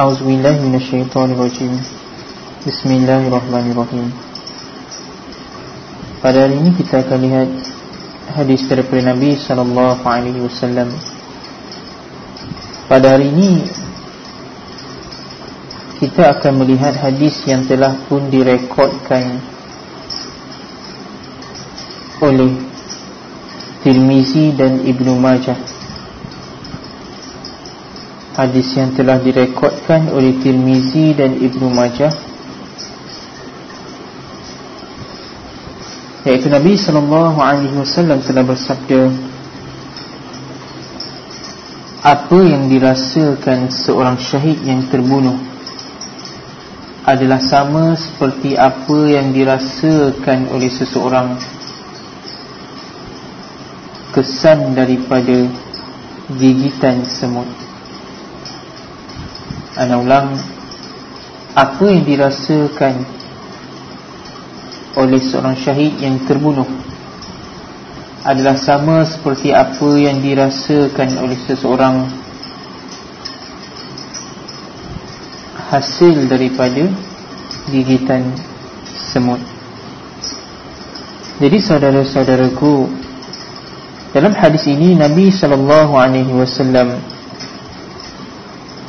أعوذ بالله من الشيطان الرجيم بسم الله الرحمن الرحيم Pada hari ini kita akan lihat hadis daripada Nabi sallallahu alaihi wasallam. Pada hari ini kita akan melihat hadis yang telah pun direkodkan oleh Tirmizi dan Ibnu Majah. Hadis yang telah direkodkan oleh Tirmizi dan Ibnu Majah yaitu Nabi sallallahu alaihi wasallam telah bersabda apa yang dirasakan seorang syahid yang terbunuh adalah sama seperti apa yang dirasakan oleh seseorang kesan daripada gigitan semut ana ulang apa yang dirasakan oleh seorang syahid yang terbunuh adalah sama seperti apa yang dirasakan oleh seseorang hasil daripada gigitan semut. Jadi saudara-saudaraku, dalam hadis ini Nabi wasallam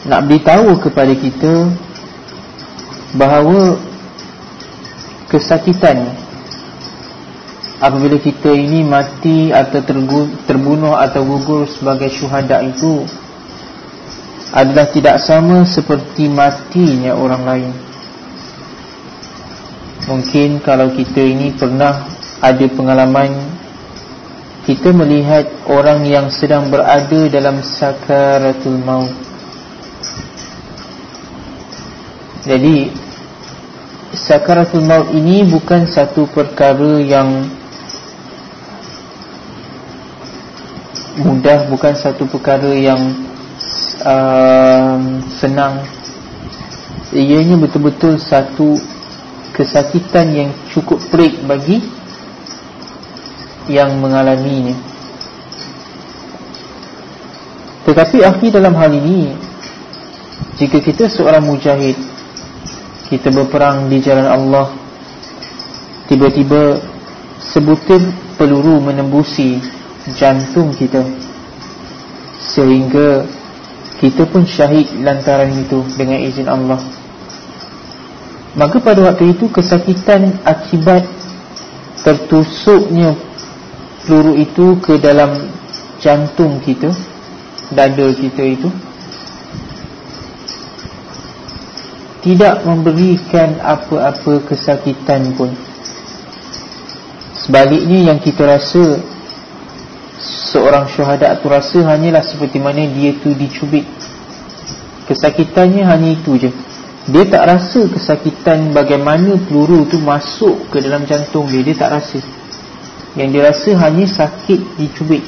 nak beritahu kepada kita bahawa kesakitan apabila kita ini mati atau terbunuh atau gugur sebagai syuhada itu adalah tidak sama seperti matinya orang lain. Mungkin kalau kita ini pernah ada pengalaman kita melihat orang yang sedang berada dalam sakaratul maut jadi sakaratul maut ini bukan satu perkara yang mudah bukan satu perkara yang uh, senang. Ianya betul-betul satu kesakitan yang cukup perik bagi yang mengalaminya. Tetapi akhir dalam hal ini jika kita seorang mujahid kita berperang di jalan Allah tiba-tiba sebutir peluru menembusi jantung kita. Sehingga kita pun syahid lantaran itu dengan izin Allah. Maka pada waktu itu kesakitan akibat tertusuknya peluru itu ke dalam jantung kita dada kita itu tidak memberikan apa-apa kesakitan pun. Sebaliknya yang kita rasa seorang syuhada itu rasa hanyalah seperti mana dia tu dicubit. Kesakitannya hanya itu je. Dia tak rasa kesakitan bagaimana peluru tu masuk ke dalam jantung dia. Dia tak rasa. Yang dia rasa hanya sakit dicubit.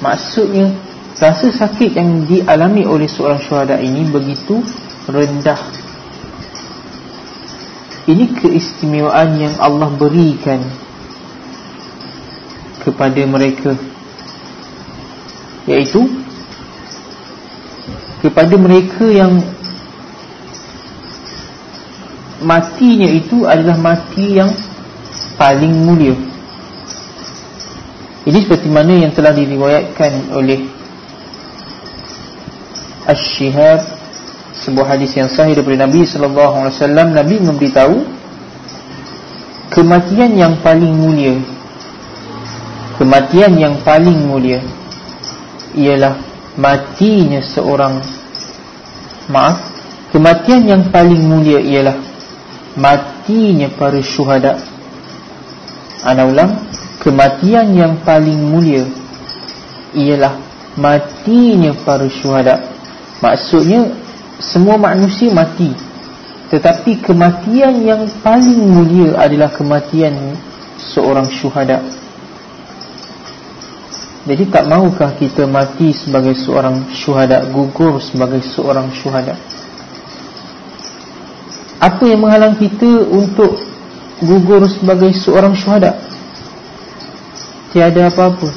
Maksudnya rasa sakit yang dialami oleh seorang syuhada ini begitu rendah ini keistimewaan yang Allah berikan kepada mereka. Iaitu Kepada mereka yang Matinya itu adalah mati yang paling mulia. Ini seperti mana yang telah diriwayatkan oleh Ash-Shihab sebuah hadis yang sahih daripada Nabi sallallahu alaihi wasallam Nabi memberitahu kematian yang paling mulia. Kematian yang paling mulia ialah matinya seorang. Maaf kematian yang paling mulia ialah matinya para syuhada. Ana ulang kematian yang paling mulia ialah matinya para syuhada. Maksudnya semua manusia mati. Tetapi kematian yang paling mulia adalah kematian seorang syuhada. Jadi tak maukah kita mati sebagai seorang syuhada gugur sebagai seorang syuhada? Apa yang menghalang kita untuk gugur sebagai seorang syuhada? Tiada apa-apa.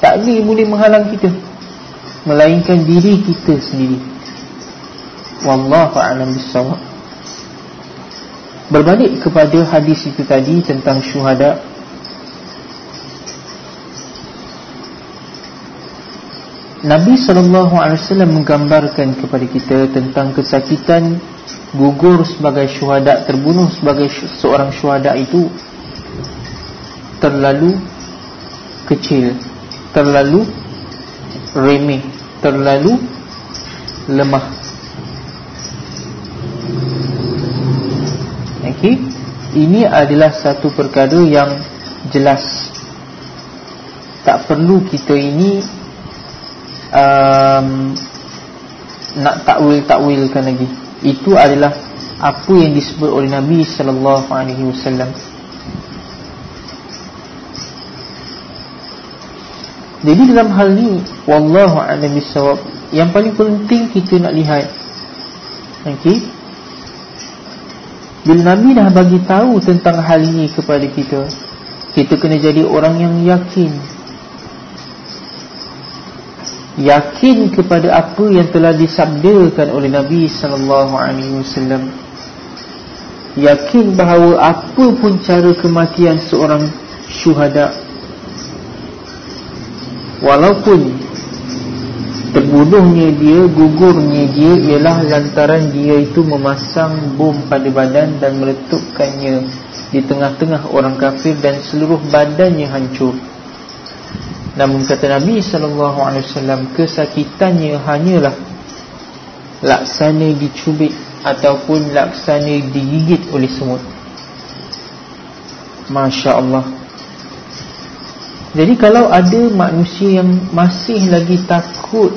Tak boleh menghalang kita. Melainkan diri kita sendiri wallahu a'lam bissawab. Berbalik kepada hadis itu tadi tentang syuhada. Nabi SAW menggambarkan kepada kita tentang kesakitan gugur sebagai syuhada terbunuh sebagai seorang syuhada itu terlalu kecil terlalu remeh terlalu lemah okey ini adalah satu perkara yang jelas tak perlu kita ini um, nak takwil-takwilkan lagi. Itu adalah apa yang disebut oleh Nabi sallallahu alaihi wasallam. Jadi dalam hal ni wallahu a'lam bissawab, yang paling penting kita nak lihat okey. Bila Nabi dah bagi tahu tentang hal ini kepada kita, kita kena jadi orang yang yakin. Yakin kepada apa yang telah disabdakan oleh Nabi sallallahu alaihi wasallam. Yakin bahawa apa pun cara kematian seorang syuhada walaupun terbunuhnya dia gugurnya dia ialah lantaran dia itu memasang bom pada badan dan meletupkannya di tengah-tengah orang kafir dan seluruh badannya hancur. Namun kata Nabi SAW Kesakitannya hanyalah Laksana dicubit Ataupun laksana digigit oleh semut. Masya Allah Jadi kalau ada manusia yang masih lagi takut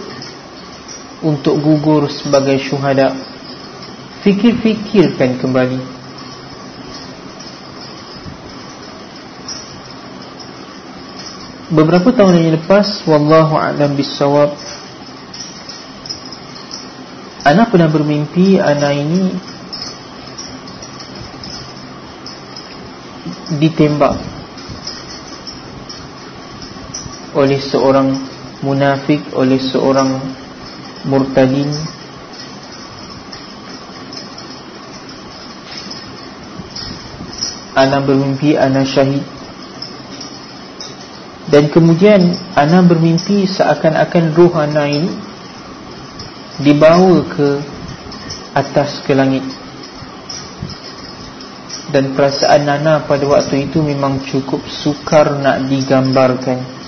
Untuk gugur sebagai syuhada Fikir-fikirkan kembali. Beberapa tahun yang lepas wallahu a'lam bissawab ana pernah bermimpi ana ini ditembak oleh seorang munafik oleh seorang murtadin. Ana bermimpi ana syahid. Dan kemudian Ana bermimpi seakan-akan ruh Ana ini Dibawa ke atas ke langit. Dan perasaan Ana pada waktu itu memang cukup sukar nak digambarkan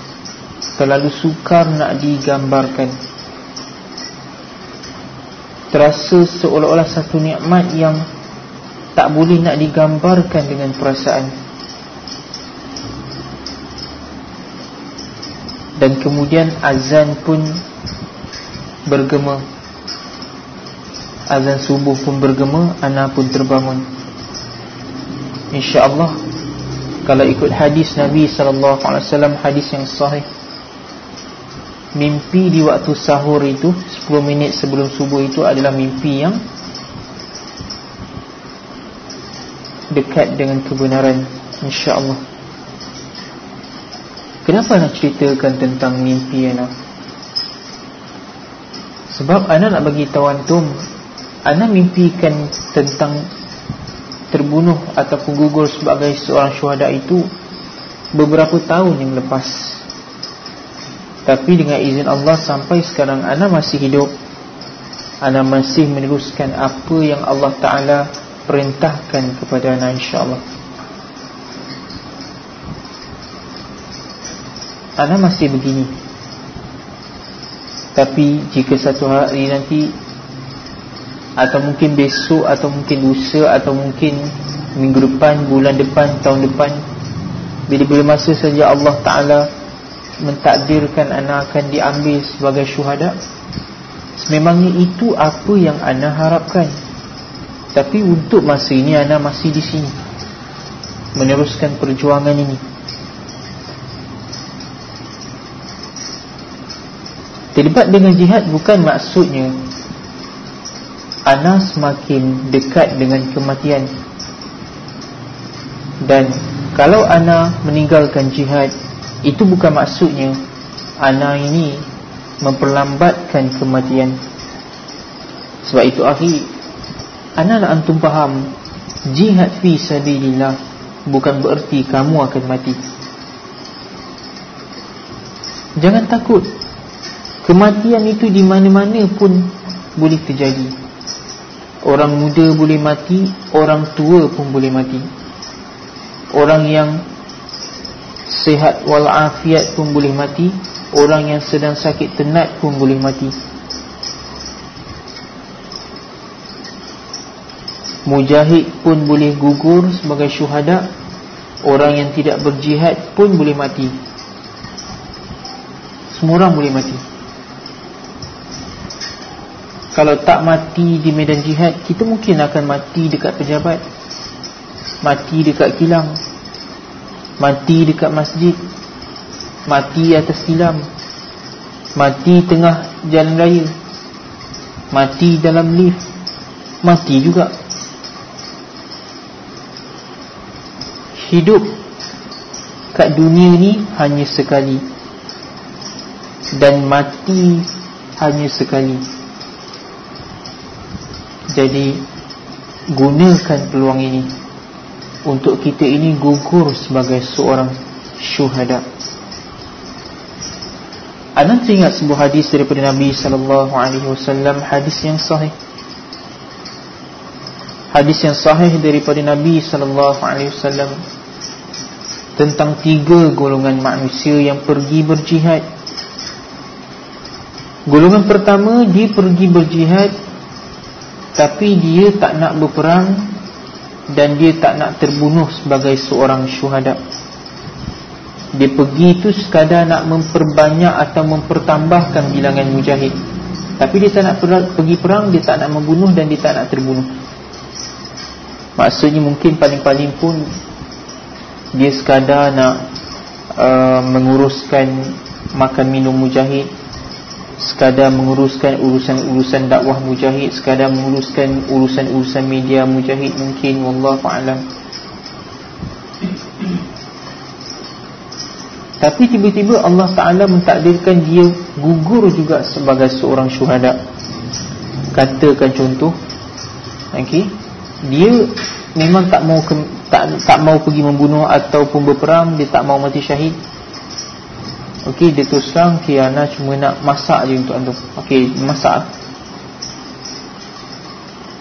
Terlalu sukar nak digambarkan. Terasa seolah-olah satu nikmat yang Tak boleh nak digambarkan dengan perasaan. Dan kemudian azan pun bergema. Azan subuh pun bergema ana pun terbangun. Insyaallah kalau ikut hadis Nabi sallallahu alaihi wasallam hadis yang sahih mimpi di waktu sahur itu 10 minit sebelum subuh itu adalah mimpi yang dekat dengan kebenaran insyaallah Kenapa nak ceritakan tentang mimpi Ana? Sebab Ana nak bagi tahu antum Ana mimpikan tentang Terbunuh ataupun gugur sebagai seorang syuhada itu Beberapa tahun yang lepas Tapi dengan izin Allah sampai sekarang Ana masih hidup. Ana masih meneruskan apa yang Allah Ta'ala perintahkan kepada Ana insyaAllah. Ana masih begini. Tapi jika satu hari nanti Atau mungkin besok Atau mungkin lusa Atau mungkin minggu depan Bulan depan, tahun depan Bila-bila masa saja Allah Ta'ala Mentakdirkan Ana akan diambil sebagai syuhada? Sememangnya itu apa yang Ana harapkan? Tapi untuk masa ini Ana masih di sini Meneruskan perjuangan ini. Terlibat dengan jihad bukan maksudnya Ana semakin dekat dengan kematian. Dan kalau Ana meninggalkan jihad Itu bukan maksudnya Ana ini memperlambatkan kematian. Sebab itu akhi Ana nak antum faham. Jihad fi sabilillah Bukan bererti kamu akan mati. Jangan takut. Kematian itu di mana-mana pun Boleh terjadi. Orang muda boleh mati Orang tua pun boleh mati. Orang yang Sehat walafiat pun boleh mati. Orang yang sedang sakit tenat pun boleh mati. Mujahid pun boleh gugur sebagai syuhada. Orang yang tidak berjihad pun boleh mati. Semua orang boleh mati. Kalau tak mati di medan jihad Kita mungkin akan mati dekat pejabat. Mati dekat kilang Mati dekat masjid. Mati atas silam Mati tengah jalan raya. Mati dalam lift. Mati juga. Hidup kat dunia ni hanya sekali. Dan mati hanya sekali. Jadi gunakan peluang ini untuk kita ini gugur sebagai seorang syuhada Anda ingat sebuah hadis daripada Nabi sallallahu alaihi wasallam hadis yang sahih Hadis yang sahih daripada Nabi sallallahu alaihi wasallam tentang tiga golongan manusia yang pergi berjihad. Golongan pertama dia pergi berjihad tapi dia tak nak berperang dan dia tak nak terbunuh sebagai seorang syuhada. Dia pergi itu sekadar nak memperbanyak atau mempertambahkan bilangan mujahid. Tapi dia tak nak pergi perang, dia tak nak membunuh dan dia tak nak terbunuh. Maksudnya mungkin paling-paling pun dia sekadar nak uh, menguruskan makan minum mujahid sekadar menguruskan urusan-urusan dakwah mujahid sekadar menguruskan urusan-urusan media mujahid mungkin wallahu a'lam. Tapi tiba-tiba Allah Ta'ala mentakdirkan dia gugur juga sebagai seorang syuhada. Katakan contoh okay, dia memang tak mau ke, tak tak mau pergi membunuh ataupun berperang dia tak mau mati syahid okey dia terus terang okey ana cuma nak masak je untuk antum okey masak.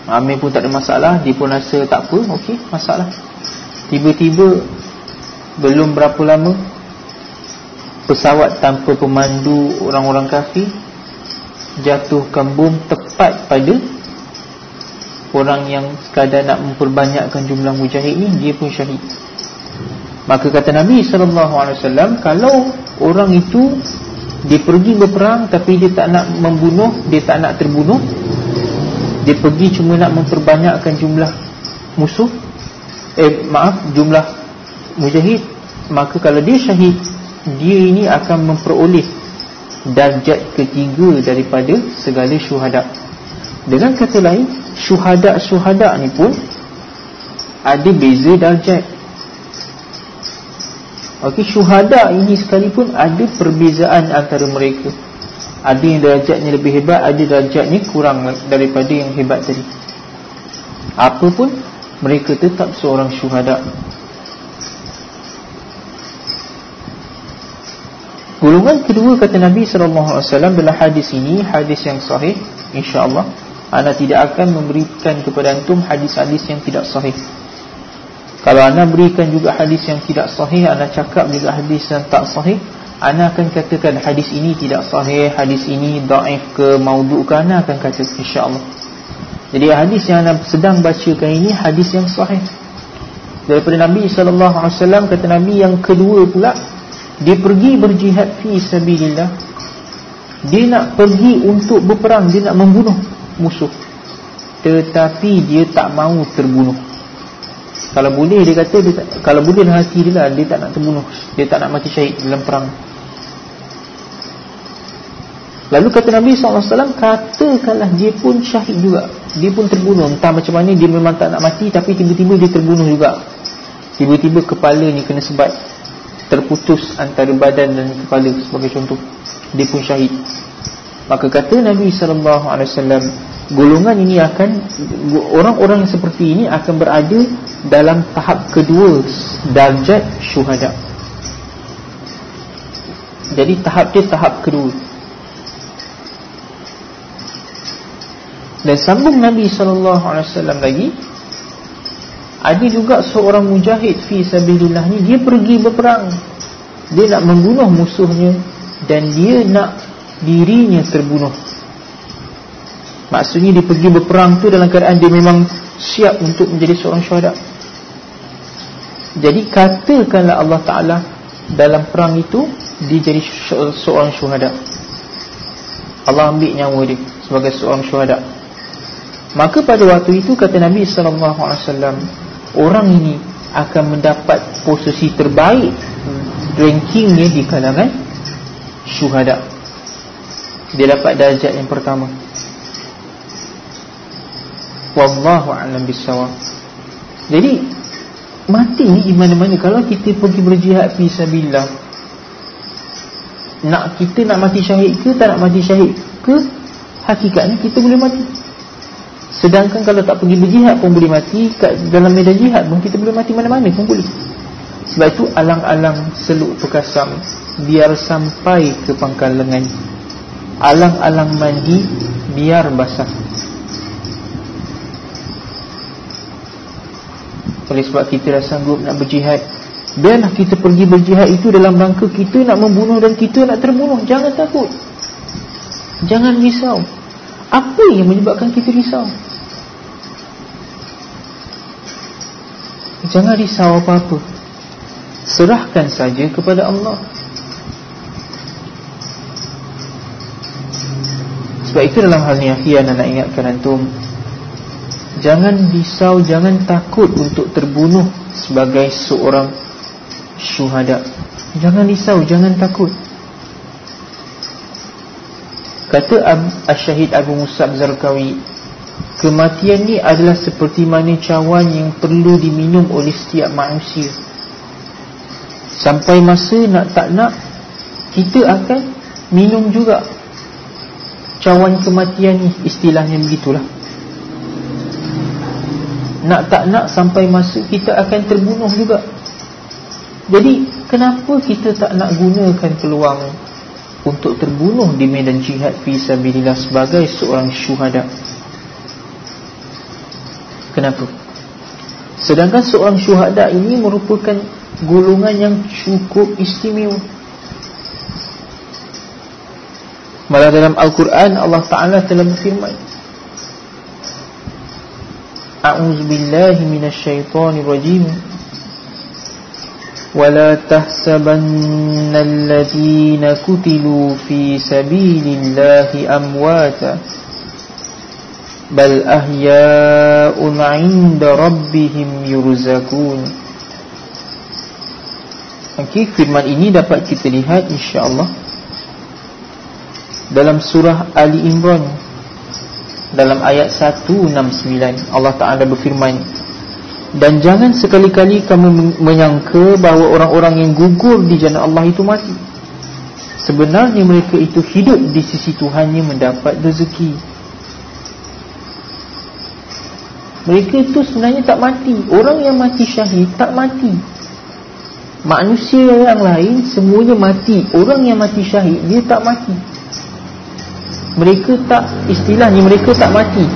Amir pun tak ada masalah Dia pun rasa tak apa Okey, masaklah. Tiba-tiba Belum berapa lama Pesawat tanpa pemandu Orang-orang kafir Jatuhkan bom tepat pada orang yang sekadar nak memperbanyakkan jumlah mujahid ni dia pun syahid maka kata Nabi SAW kalau orang itu dia pergi berperang tapi dia tak nak membunuh dia tak nak terbunuh dia pergi cuma nak memperbanyakkan jumlah musuh eh maaf jumlah mujahid maka kalau dia syahid dia ini akan memperoleh darjat ketiga daripada segala syuhada. Dengan kata lain syuhada-syuhada ni pun ada beza darjat Okey, syuhada ini sekalipun ada perbezaan antara mereka. Ada yang darjatnya lebih hebat, ada darjatnya kurang daripada yang hebat tadi. Apapun, mereka tetap seorang syuhada. Golongan kedua kata Nabi SAW dalam hadis ini, hadis yang sahih InsyaAllah Ana tidak akan memberikan kepada antum hadis-hadis yang tidak sahih Kalau ana berikan juga hadis yang tidak sahih Ana cakap juga hadis yang tak sahih Ana akan katakan hadis ini tidak sahih Hadis ini da'if ke mauduk ke Ana akan kata insyaAllah. Jadi hadis yang ana sedang bacakan ini Hadis yang sahih. Daripada Nabi SAW kata Nabi yang kedua pula Dia pergi berjihad fi sabilillah. Dia nak pergi untuk berperang Dia nak membunuh musuh. Tetapi dia tak mahu terbunuh kalau boleh dia kata dia tak, kalau boleh dalam hati dia lah dia tak nak terbunuh. Dia tak nak mati syahid dalam perang. Lalu kata Nabi SAW katakanlah dia pun syahid juga. Dia pun terbunuh. Entah macam mana dia memang tak nak mati tapi tiba-tiba dia terbunuh juga. Tiba-tiba kepala ni kena sebat terputus antara badan dan kepala sebagai contoh. Dia pun syahid. Maka kata Nabi wasallam golongan ini akan orang-orang seperti ini akan berada dalam tahap kedua darjat syuhada. Jadi tahap dia tahap kedua. Dan sambung Nabi SAW lagi ada juga seorang mujahid fi sabilillah ni dia pergi berperang. Dia nak membunuh musuhnya dan dia nak dirinya terbunuh maksudnya dia pergi berperang tu dalam keadaan dia memang siap untuk menjadi seorang syuhada. Jadi katakanlah Allah Ta'ala dalam perang itu dia jadi seorang syuhada. Allah ambil nyawa dia sebagai seorang syuhada. Maka pada waktu itu kata Nabi SAW orang ini akan mendapat posisi terbaik rankingnya di kalangan syuhada. Dia dapat darjat yang pertama wallahu a'lam bissawab. Jadi mati ni di mana-mana. Kalau kita pergi berjihad fi sabilillah nak kita nak mati syahid ke tak nak mati syahid ke hakikatnya kita boleh mati. Sedangkan kalau tak pergi berjihad pun boleh mati kat Dalam medan jihad pun kita boleh mati mana-mana pun boleh. Sebab itu alang-alang seluk perkasam Biar sampai ke pangkal lengan Alang-alang mandi Biar basah Oleh sebab kita dah sanggup nak berjihad Biarlah kita pergi berjihad itu dalam rangka kita nak membunuh dan kita nak terbunuh. Jangan takut. Jangan risau. Apa yang menyebabkan kita risau? Jangan risau apa-apa. Serahkan saja kepada Allah. Sebab itu dalam hal ni Akhiyah nak ingatkan antum Jangan risau Jangan takut untuk terbunuh Sebagai seorang Syuhada. Jangan risau Jangan takut. Kata Al-Syahid Abu Musab Zarqawi Kematian ni adalah seperti mana cawan yang perlu diminum oleh setiap manusia. Sampai masa nak tak nak Kita akan minum juga Cawan kematian ni. Istilahnya begitulah Nak tak nak sampai masa kita akan terbunuh juga Jadi kenapa kita tak nak gunakan peluang untuk terbunuh di medan jihad fi sabilillah sebagai seorang syuhada. Kenapa? Sedangkan seorang syuhada ini merupakan golongan yang cukup istimewa. Malah dalam Al-Quran Allah Ta'ala telah berfirman A'udzubillahi minasyaitonirrajim ولا تحسبن الذين كتلوا في سبيل الله أمواتا بل أحياء عند ربهم يرزقون Okey, firman ini dapat kita lihat insya-Allah dalam surah Ali Imran dalam ayat 169 Allah Taala berfirman dan jangan sekali-kali kamu menyangka bahawa orang-orang yang gugur di jannah Allah itu mati. Sebenarnya mereka itu hidup di sisi Tuhannya mendapat rezeki. Mereka itu sebenarnya tak mati. Orang yang mati syahid tak mati. Manusia yang lain semuanya mati. Orang yang mati syahid dia tak mati Mereka tak istilahnya mereka tak mati.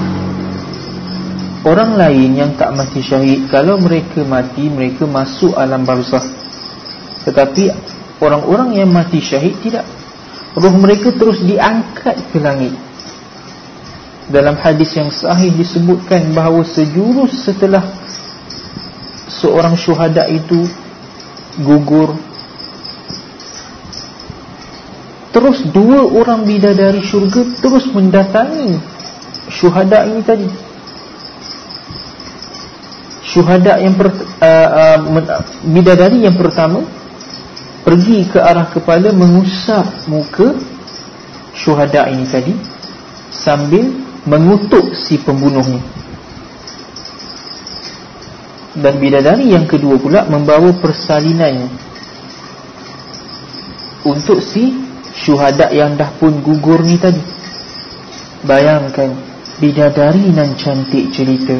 Orang lain yang tak mati syahid Kalau mereka mati Mereka masuk alam barzah. Tetapi Orang-orang yang mati syahid Tidak. Roh mereka terus diangkat ke langit. Dalam hadis yang sahih Disebutkan bahawa sejurus setelah Seorang syuhada itu Gugur Terus dua orang bidadari syurga Terus mendatangi Syuhada ini tadi. Syuhada yang per, uh, uh, bidadari yang pertama pergi ke arah kepala mengusap muka syuhada ini tadi sambil mengutuk si pembunuhnya. Dan bidadari yang kedua pula membawa persalinannya untuk si syuhada yang dah pun gugur ni tadi. Bayangkan Bidadari nan cantik cerita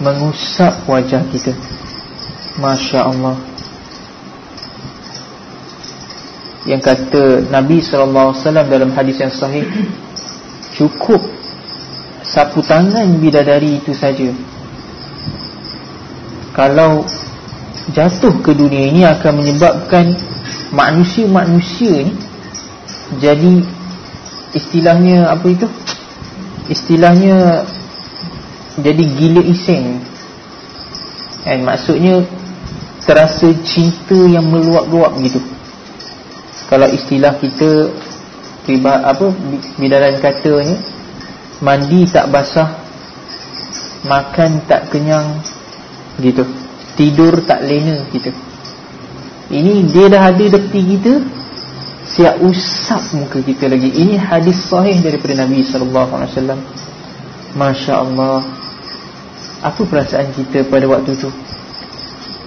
Mengusap wajah kita. Masya Allah. Yang kata Nabi SAW dalam hadis yang sahih Cukup Sapu tangan bidadari itu saja. Kalau Jatuh ke dunia ini akan menyebabkan Manusia-manusia ni Jadi Istilahnya apa itu? Istilahnya jadi gila iseng. Kan maksudnya terasa cinta yang meluap-luap gitu. Kalau istilah kita priba apa bidaran katanya mandi tak basah makan tak kenyang gitu. Tidur tak lena gitu. Ini dia dah ada dekat kita Siap usap muka kita lagi. Ini hadis sahih daripada Nabi SAW Masya Allah Apa perasaan kita pada waktu itu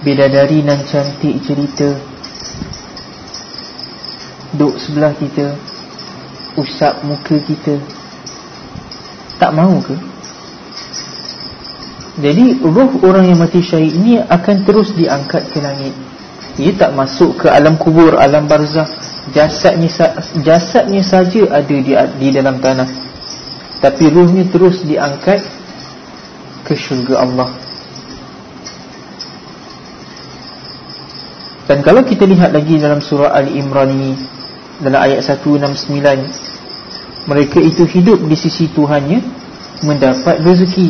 Bidadari nan cantik cerita. Duk sebelah kita. Usap muka kita. Tak mahu ke? Jadi roh orang yang mati syahid ini Akan terus diangkat ke langit. Ia tak masuk ke alam kubur Alam barzah jasadnya jasadnya saja ada di di dalam tanah. Tapi ruhnya terus diangkat ke syurga Allah. Dan kalau kita lihat lagi dalam surah Ali Imran ini dalam ayat 169 mereka itu hidup di sisi Tuhannya mendapat rezeki.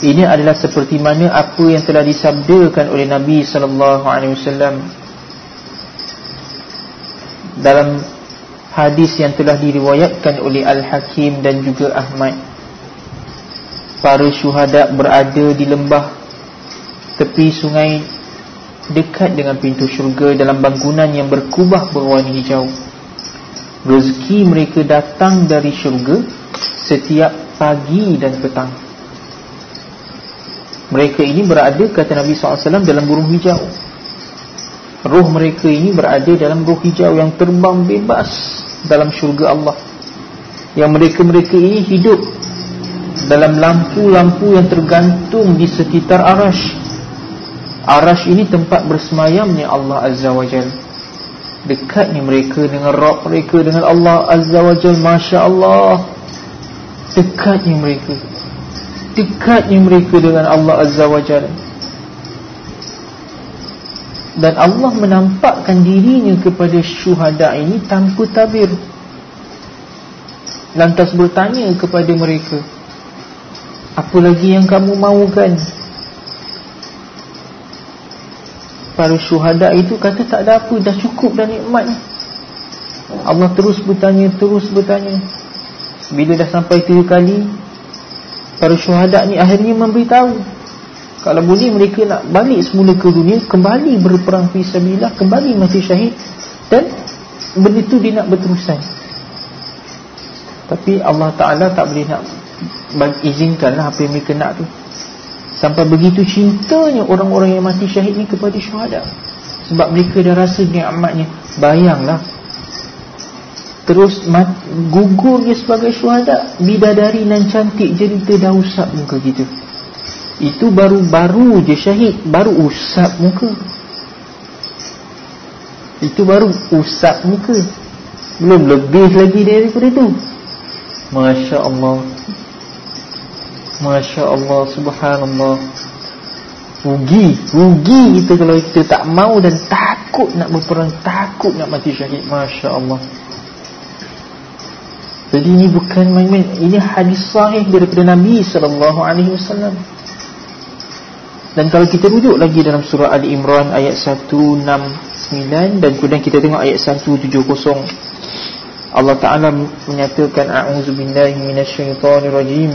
Ini adalah seperti mana apa yang telah disabdakan oleh Nabi sallallahu alaihi wasallam dalam hadis yang telah diriwayatkan oleh Al-Hakim dan juga Ahmad. Para syuhada berada di lembah tepi sungai dekat dengan pintu syurga dalam bangunan yang berkubah berwarna hijau. Rezeki mereka datang dari syurga setiap pagi dan petang. Mereka ini berada kata Nabi SAW dalam burung hijau Ruh mereka ini berada dalam ruh hijau yang terbang bebas dalam syurga Allah. Yang mereka-mereka ini hidup dalam lampu-lampu yang tergantung di sekitar arash. Arash ini tempat bersemayamnya Allah Azza wa Jal. Dekatnya mereka dengan Rabb mereka dengan Allah Azza wa Jal Masya Allah. Dekatnya mereka. Dekatnya mereka dengan Allah Azza wa Jal dan Allah menampakkan dirinya kepada syuhada ini tanpa tabir. Lantas bertanya kepada mereka apa lagi yang kamu mahukan para syuhada itu kata tak ada apa dah cukup dah nikmat. Allah terus bertanya terus bertanya. Bila dah sampai tiga kali para syuhada ni akhirnya memberitahu kalau boleh mereka nak balik semula ke dunia Kembali berperang fisabilillah Kembali mati syahid Dan benda itu dia nak berterusan. Tapi Allah Ta'ala tak boleh nak Izinkanlah apa yang mereka nak tu. Sampai begitu cintanya orang-orang yang mati syahid ni kepada syuhada. Sebab mereka dah rasa ni'matnya Bayanglah. Terus gugur dia sebagai syuhada. Bidadari dan cantik cerita dah usap muka kita itu baru-baru je syahid. Baru usap muka. Itu baru usap muka. Belum lebih lagi daripada itu Masya Allah. Masya Allah Subhanallah. Rugi Rugi kita kalau kita tak mau dan takut nak berperang Takut nak mati syahid. Masya Allah. Jadi ini bukan main-main. Ini hadis sahih daripada Nabi SAW dan kalau kita rujuk lagi dalam surah Ali Imran ayat 169 dan kemudian kita tengok ayat 170 Allah Taala menyatakan a'udzu billahi minasyaitonir rajim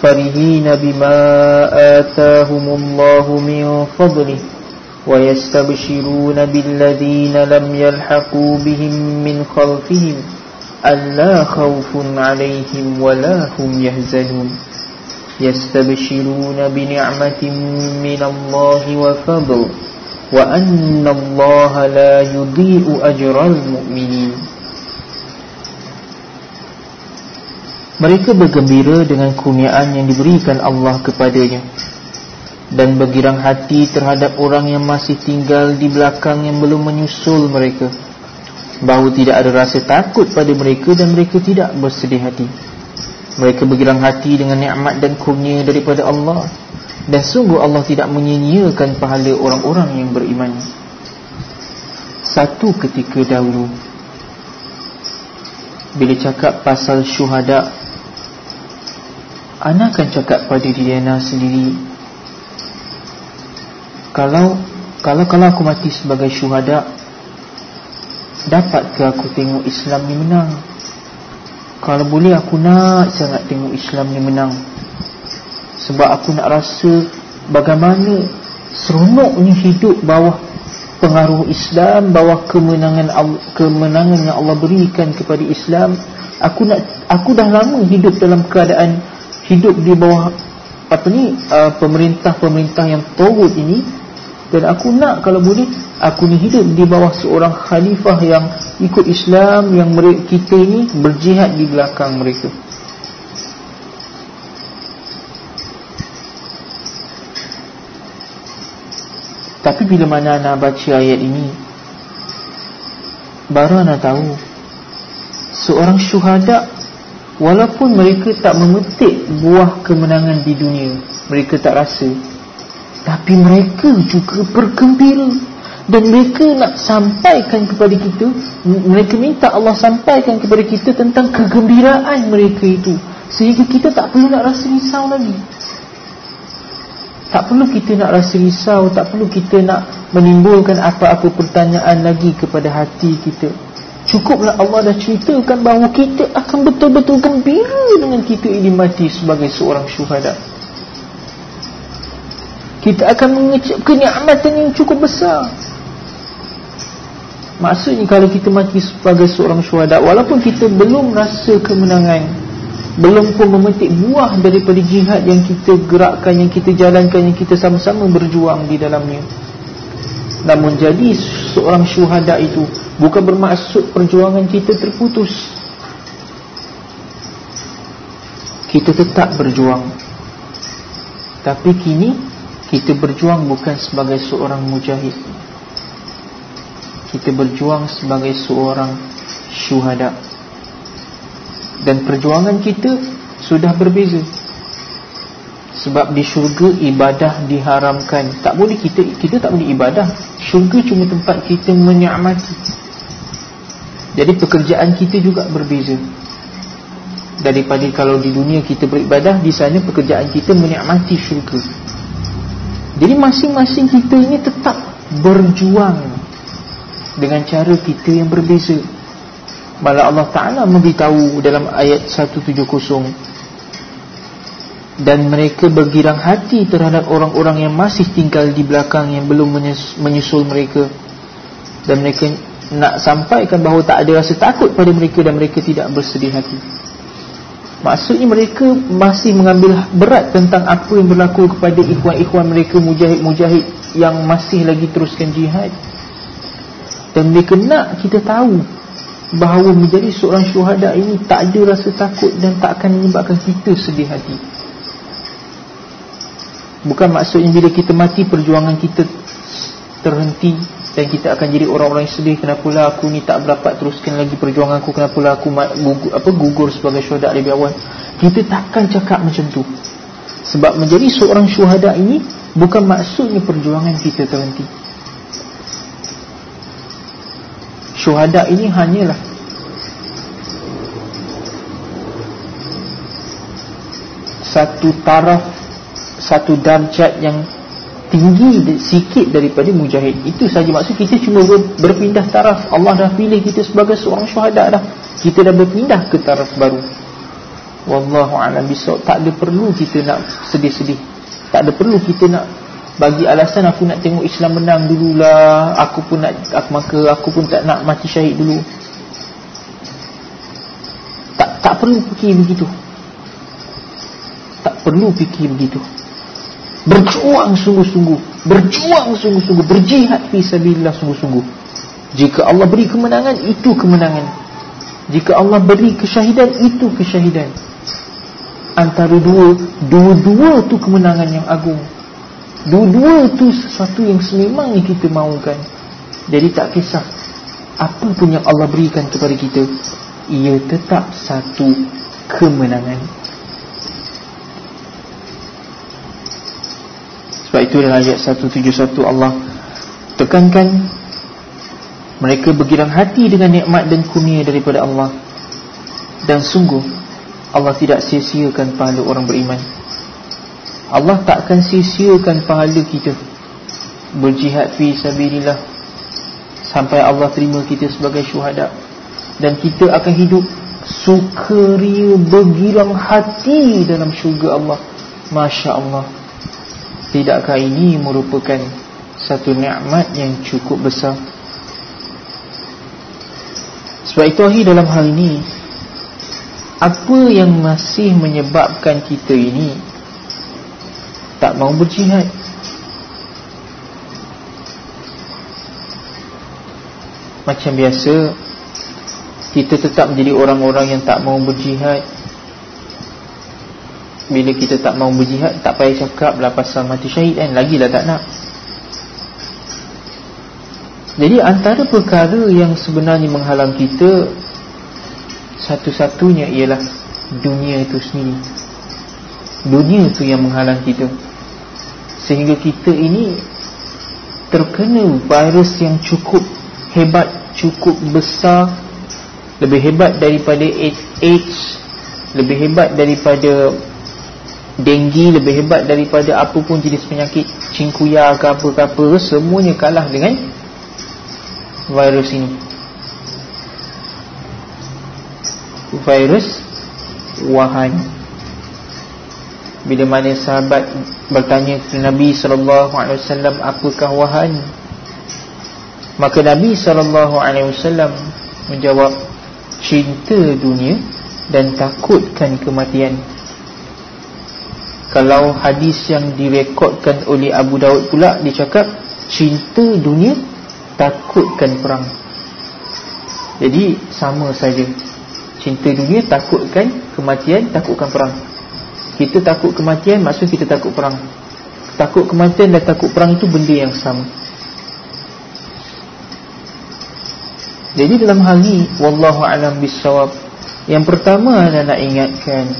farihin bima atahumullahu min fadli wa yastabshiruna billadheena lam yalhaqu bihim min khalfihim alla khawfun 'alayhim wa la hum yahzanun يستبشرون بنعمة من الله وفضل وأن الله لا يضيء أجر المؤمنين Mereka bergembira dengan kurniaan yang diberikan Allah kepadanya Dan bergirang hati terhadap orang yang masih tinggal di belakang yang belum menyusul mereka Bahawa tidak ada rasa takut pada mereka dan mereka tidak bersedih hati Mereka bergirang hati dengan nikmat dan kurnia daripada Allah. Dan sungguh Allah tidak menyia-nyiakan pahala orang-orang yang beriman. Satu ketika dahulu bila cakap pasal syuhada Ana akan cakap pada diri Ana sendiri Kalau Kalau kalau aku mati sebagai syuhada Dapat ke aku tengok Islam ni menang Kalau boleh aku nak sangat tengok Islam ni menang. Sebab aku nak rasa Bagaimana Seronoknya hidup bawah pengaruh Islam bawah kemenangan kemenangan yang Allah berikan kepada Islam. Aku nak aku dah lama hidup dalam keadaan hidup di bawah apa ni uh, pemerintah-pemerintah yang tawud ini. Dan aku nak kalau boleh aku ni hidup di bawah seorang khalifah yang ikut Islam yang mereka kita ini berjihad di belakang mereka. Tapi bila mana nak baca ayat ini Baru nak tahu Seorang syuhada Walaupun mereka tak memetik buah kemenangan di dunia Mereka tak rasa Tapi mereka juga bergembira Dan mereka nak sampaikan kepada kita Mereka minta Allah sampaikan kepada kita Tentang kegembiraan mereka itu. Sehingga kita tak perlu nak rasa risau lagi. Tak perlu kita nak rasa risau Tak perlu kita nak menimbulkan apa-apa pertanyaan lagi kepada hati kita. Cukuplah Allah dah ceritakan bahawa kita akan betul-betul gembira Dengan kita ini mati sebagai seorang syuhada. Kita akan mengecap kenikmatan yang cukup besar Maksudnya kalau kita mati sebagai seorang syuhada Walaupun kita belum rasa kemenangan belum pun memetik buah daripada jihad yang kita gerakkan, yang kita jalankan, yang kita sama-sama berjuang di dalamnya. Namun jadi seorang syuhada itu bukan bermaksud perjuangan kita terputus. Kita tetap berjuang. Tapi kini kita berjuang bukan sebagai seorang mujahid. Kita berjuang sebagai seorang syuhada. Dan perjuangan kita sudah berbeza. Sebab di syurga ibadah diharamkan. Tak boleh kita kita tak boleh ibadah. Syurga cuma tempat kita menikmati jadi pekerjaan kita juga berbeza. Daripada kalau di dunia kita beribadah di sana pekerjaan kita menikmati syurga. Jadi masing-masing kita ini tetap berjuang dengan cara kita yang berbeza. Malah Allah Ta'ala memberitahu dalam ayat 170 Dan mereka bergirang hati terhadap orang-orang yang masih tinggal di belakang Yang belum menyusul mereka. Dan mereka nak sampaikan bahawa tak ada rasa takut pada mereka Dan mereka tidak bersedih hati. Maksudnya mereka masih mengambil berat tentang apa yang berlaku kepada ikhwan-ikhwan mereka Mujahid-mujahid yang masih lagi teruskan jihad Dan mereka nak kita tahu bahawa menjadi seorang syuhada ini tak ada rasa takut dan tak akan menyebabkan kita sedih hati. Bukan maksudnya bila kita mati perjuangan kita terhenti dan kita akan jadi orang-orang yang sedih kenapalah aku ni tak berdapat teruskan lagi perjuangan aku kenapalah aku gugur, apa gugur sebagai syuhada lebih awal. Kita takkan cakap macam tu. Sebab menjadi seorang syuhada ini bukan maksudnya perjuangan kita terhenti. Syuhada ini hanyalah satu taraf satu darjat yang tinggi sikit daripada mujahid. Itu saja maksud kita cuma berpindah taraf. Allah dah pilih kita sebagai seorang syuhada dah. Kita dah berpindah ke taraf baru. Wallahu a'lam. Bisawab tak ada perlu kita nak sedih-sedih. Tak ada perlu kita nak bagi alasan aku nak tengok Islam menang dululah aku pun nak aku maka aku pun tak nak mati syahid dulu. Tak tak perlu fikir begitu. Tak perlu fikir begitu. Berjuang sungguh-sungguh berjuang sungguh-sungguh berjihad fi sabilillah sungguh-sungguh. Jika Allah beri kemenangan itu kemenangan. Jika Allah beri kesyahidan itu kesyahidan. Antara dua dua-dua tu kemenangan yang agung dua-dua tu sesuatu yang sememangnya kita mahukan. Jadi tak kisah apa pun yang Allah berikan kepada kita ia tetap satu kemenangan. Sebab itu dalam ayat 171 Allah tekankan mereka bergirang hati dengan nikmat dan kurnia daripada Allah. Dan sungguh Allah tidak sia-siakan pahala orang beriman Allah tak akan sia-siakan pahala kita. Berjihad fi sabilillah. Sampai Allah terima kita sebagai syuhada. Dan kita akan hidup sukaria bergirang hati dalam syurga Allah. Masya Allah. Tidakkah ini merupakan satu nikmat yang cukup besar? Sebab itu akhir dalam hal ini Apa yang masih menyebabkan kita ini Tak mau berjihad. Macam biasa Kita tetap menjadi orang-orang yang tak mau berjihad. Bila kita tak mau berjihad Tak payah cakap lah pasal mati syahid kan Lagilah tak nak. Jadi antara perkara yang sebenarnya menghalang kita Satu-satunya ialah dunia itu sendiri. Dunia itu yang menghalang kita Sehingga kita ini terkena virus yang cukup hebat, cukup besar. Lebih hebat daripada AIDS Lebih hebat daripada denggi Lebih hebat daripada apapun jenis penyakit Cingkuya ke apa-apa Semuanya kalah dengan virus ini. Virus wahan bila mana sahabat bertanya kepada Nabi sallallahu alaihi wasallam apakah wahan maka Nabi sallallahu alaihi wasallam menjawab cinta dunia dan takutkan kematian. Kalau hadis yang direkodkan oleh Abu Daud pula dia cakap cinta dunia takutkan perang. Jadi sama saja. Cinta dunia takutkan kematian Takutkan perang Kita takut kematian maksud kita takut perang. Takut kematian dan takut perang itu benda yang sama. Jadi dalam hal ini Wallahu'alam bisawab Yang pertama anda nak ingatkan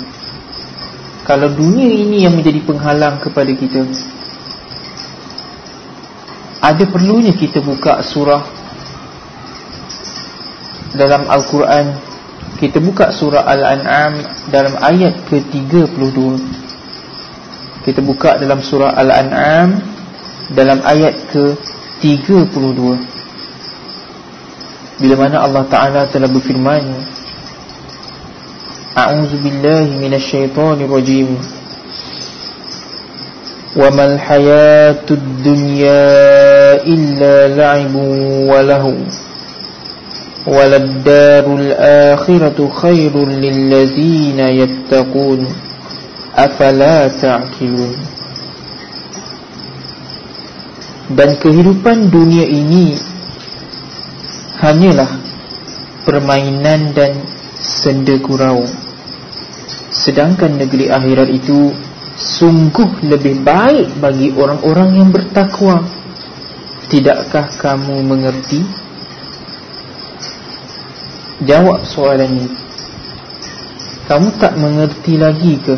Kalau dunia ini yang menjadi penghalang kepada kita ada perlunya kita buka surah dalam Al-Quran kita buka surah Al-An'am dalam ayat ke-32 kita buka dalam surah Al-An'am dalam ayat ke-32 bila mana Allah Ta'ala telah berfirman A'udzu billahi minasyaitonir rajim وما الحياة الدنيا إلا لعب وله وللدار الآخرة خير للذين يتقون أفلا تعقلون Dan kehidupan dunia ini Hanyalah Permainan dan Senda gurau Sedangkan negeri akhirat itu sungguh lebih baik bagi orang-orang yang bertakwa tidakkah kamu mengerti Jawab soalan ini. Kamu tak mengerti lagi ke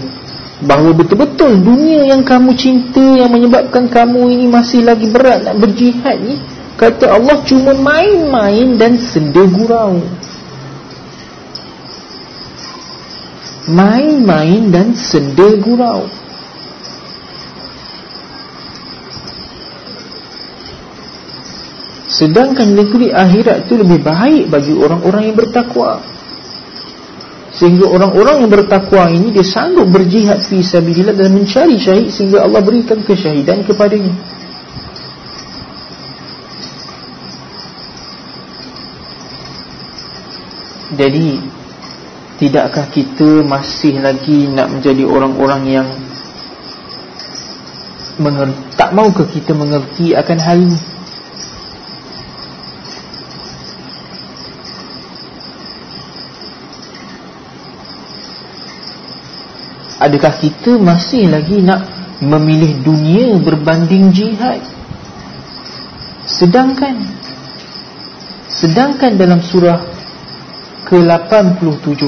bahawa betul-betul dunia yang kamu cinta yang menyebabkan kamu ini masih lagi berat nak berjihad ni kata Allah cuma main-main dan senda gurau. Main-main dan senda gurau Sedangkan negeri akhirat itu lebih baik bagi orang-orang yang bertakwa. Sehingga orang-orang yang bertakwa ini dia sanggup berjihad fi sabilillah dan mencari syahid sehingga Allah berikan kesyahidan kepadanya. Jadi tidakkah kita masih lagi nak menjadi orang-orang yang tak maukah kita mengerti akan hal ini? Adakah kita masih lagi nak memilih dunia berbanding jihad? Sedangkan sedangkan dalam surah ke-87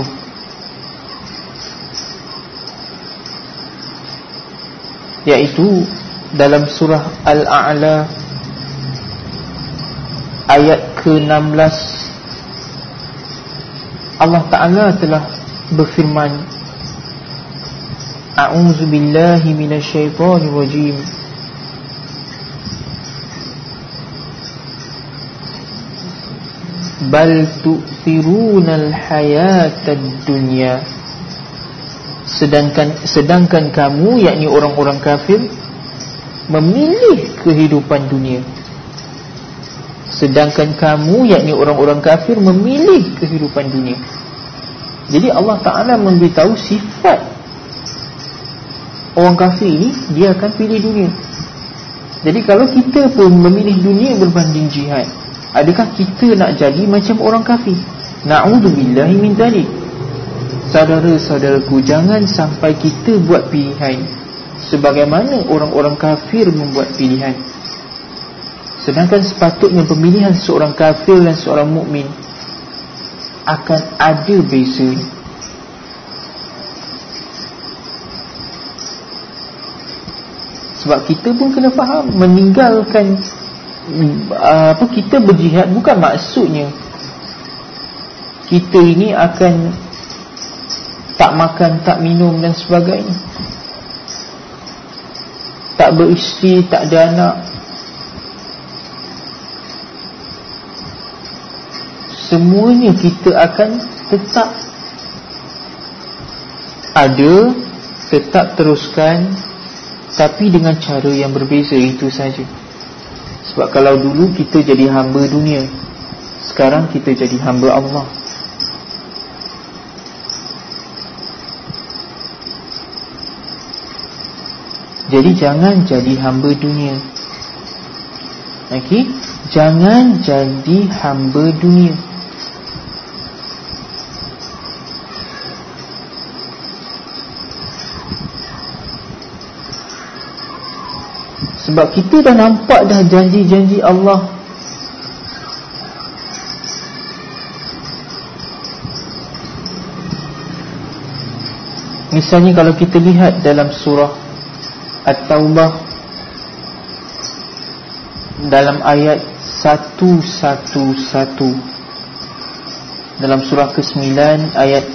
iaitu dalam surah Al-A'la ayat ke-16 Allah Ta'ala telah berfirman A'udzu billahi minasyaitonir rajim. Bal tu'thirunal hayatad dunya. Sedangkan sedangkan kamu yakni orang-orang kafir memilih kehidupan dunia. Sedangkan kamu yakni orang-orang kafir memilih kehidupan dunia. Jadi Allah Taala memberitahu sifat orang kafir ini dia akan pilih dunia. Jadi kalau kita pun memilih dunia berbanding jihad adakah kita nak jadi macam orang kafir? Na'udzubillahi min dzalik saudara-saudaraku jangan sampai kita buat pilihan sebagaimana orang-orang kafir membuat pilihan. Sedangkan sepatutnya pemilihan seorang kafir dan seorang mukmin akan ada beza sebab kita pun kena faham meninggalkan apa kita berjihad bukan maksudnya kita ini akan tak makan tak minum dan sebagainya. Tak beristeri, tak ada anak. Semuanya kita akan tetap ada tetap teruskan tapi dengan cara yang berbeza itu saja. Sebab kalau dulu kita jadi hamba dunia sekarang kita jadi hamba Allah. Jadi jangan jadi hamba dunia. Okey? Jangan jadi hamba dunia Sebab kita dah nampak dah janji-janji Allah. Misalnya kalau kita lihat dalam surah At-Taubah dalam ayat 111 dalam surah ke-9 ayat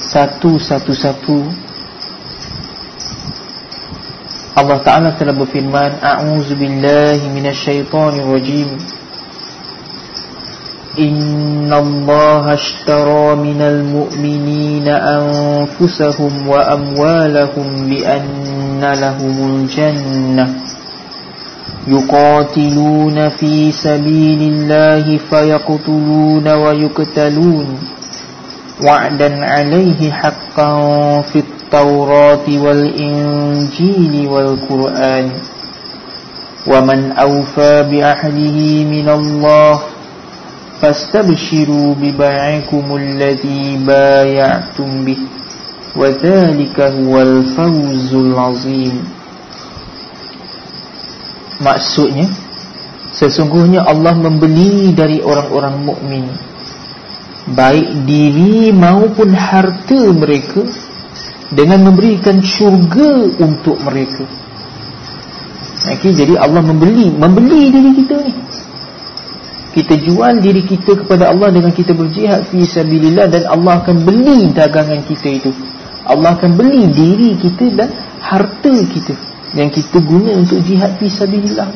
111 Allah Taala telah berfirman a'udzu billahi minasyaitonir rajim Inna Allah ashtara minal mu'minina anfusahum wa amwalahum bi anna lahumul jannah. Fi sabilillahi fayaqtuluna wa yuqtalun wa'dan 'alayhi haqqan fit tawrati wal injili wal qur'an wa man awfa bi ahdihi min Allah فاستبشروا ببيعكم الذي بايعتم به وذلك هو الفوز العظيم maksudnya sesungguhnya Allah membeli dari orang-orang mukmin baik diri maupun harta mereka dengan memberikan syurga untuk mereka okay, jadi Allah membeli membeli diri kita ni kita jual diri kita kepada Allah dengan kita berjihad fi sabilillah dan Allah akan beli dagangan kita itu. Allah akan beli diri kita dan harta kita yang kita guna untuk jihad fi sabilillah.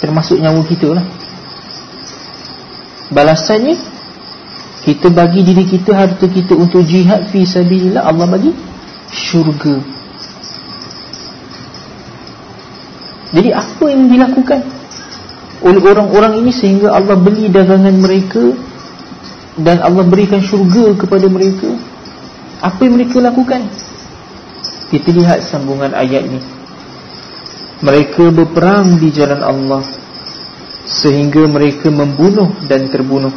Termasuk nyawa kita lah. Balasannya kita bagi diri kita harta kita untuk jihad fi sabilillah Allah bagi syurga. Jadi apa yang dilakukan? oleh orang-orang ini sehingga Allah beli dagangan mereka dan Allah berikan syurga kepada mereka apa yang mereka lakukan kita lihat sambungan ayat ini mereka berperang di jalan Allah sehingga mereka membunuh dan terbunuh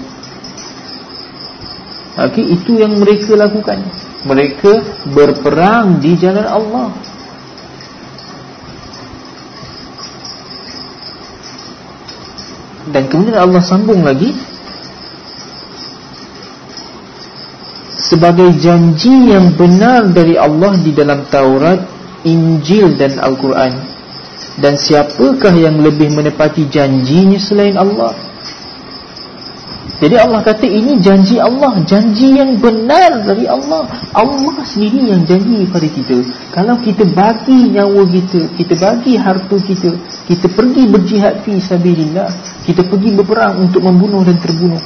okay, itu yang mereka lakukan. Mereka berperang di jalan Allah. Dan kemudian Allah sambung lagi. Sebagai janji yang benar dari Allah di dalam Taurat, Injil dan Al-Quran. Dan siapakah yang lebih menepati janjinya selain Allah? Jadi Allah kata ini janji Allah. Janji yang benar dari Allah. Allah sendiri yang janji pada kita. Kalau kita bagi nyawa kita Kita bagi harta kita Kita pergi berjihad fi sabillillah Kita pergi berperang untuk membunuh dan terbunuh.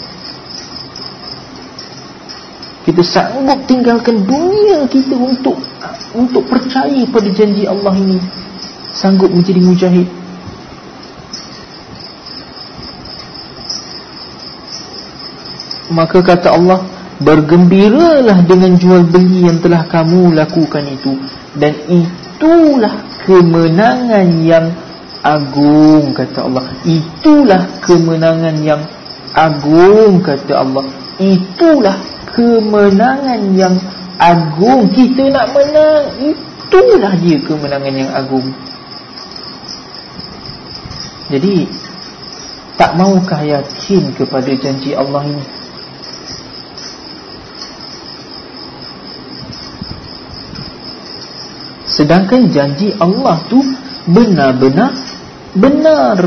Kita sanggup tinggalkan dunia kita untuk Untuk percaya pada janji Allah ini. Sanggup menjadi mujahid Maka kata Allah Bergembiralah dengan jual beli yang telah kamu lakukan itu. Dan itulah kemenangan yang agung Kata Allah. Itulah kemenangan yang agung Kata Allah. Itulah kemenangan yang agung. Kita nak menang. Itulah dia kemenangan yang agung. Jadi Tak maukah yakin kepada janji Allah ini Sedangkan janji Allah tu benar-benar benar,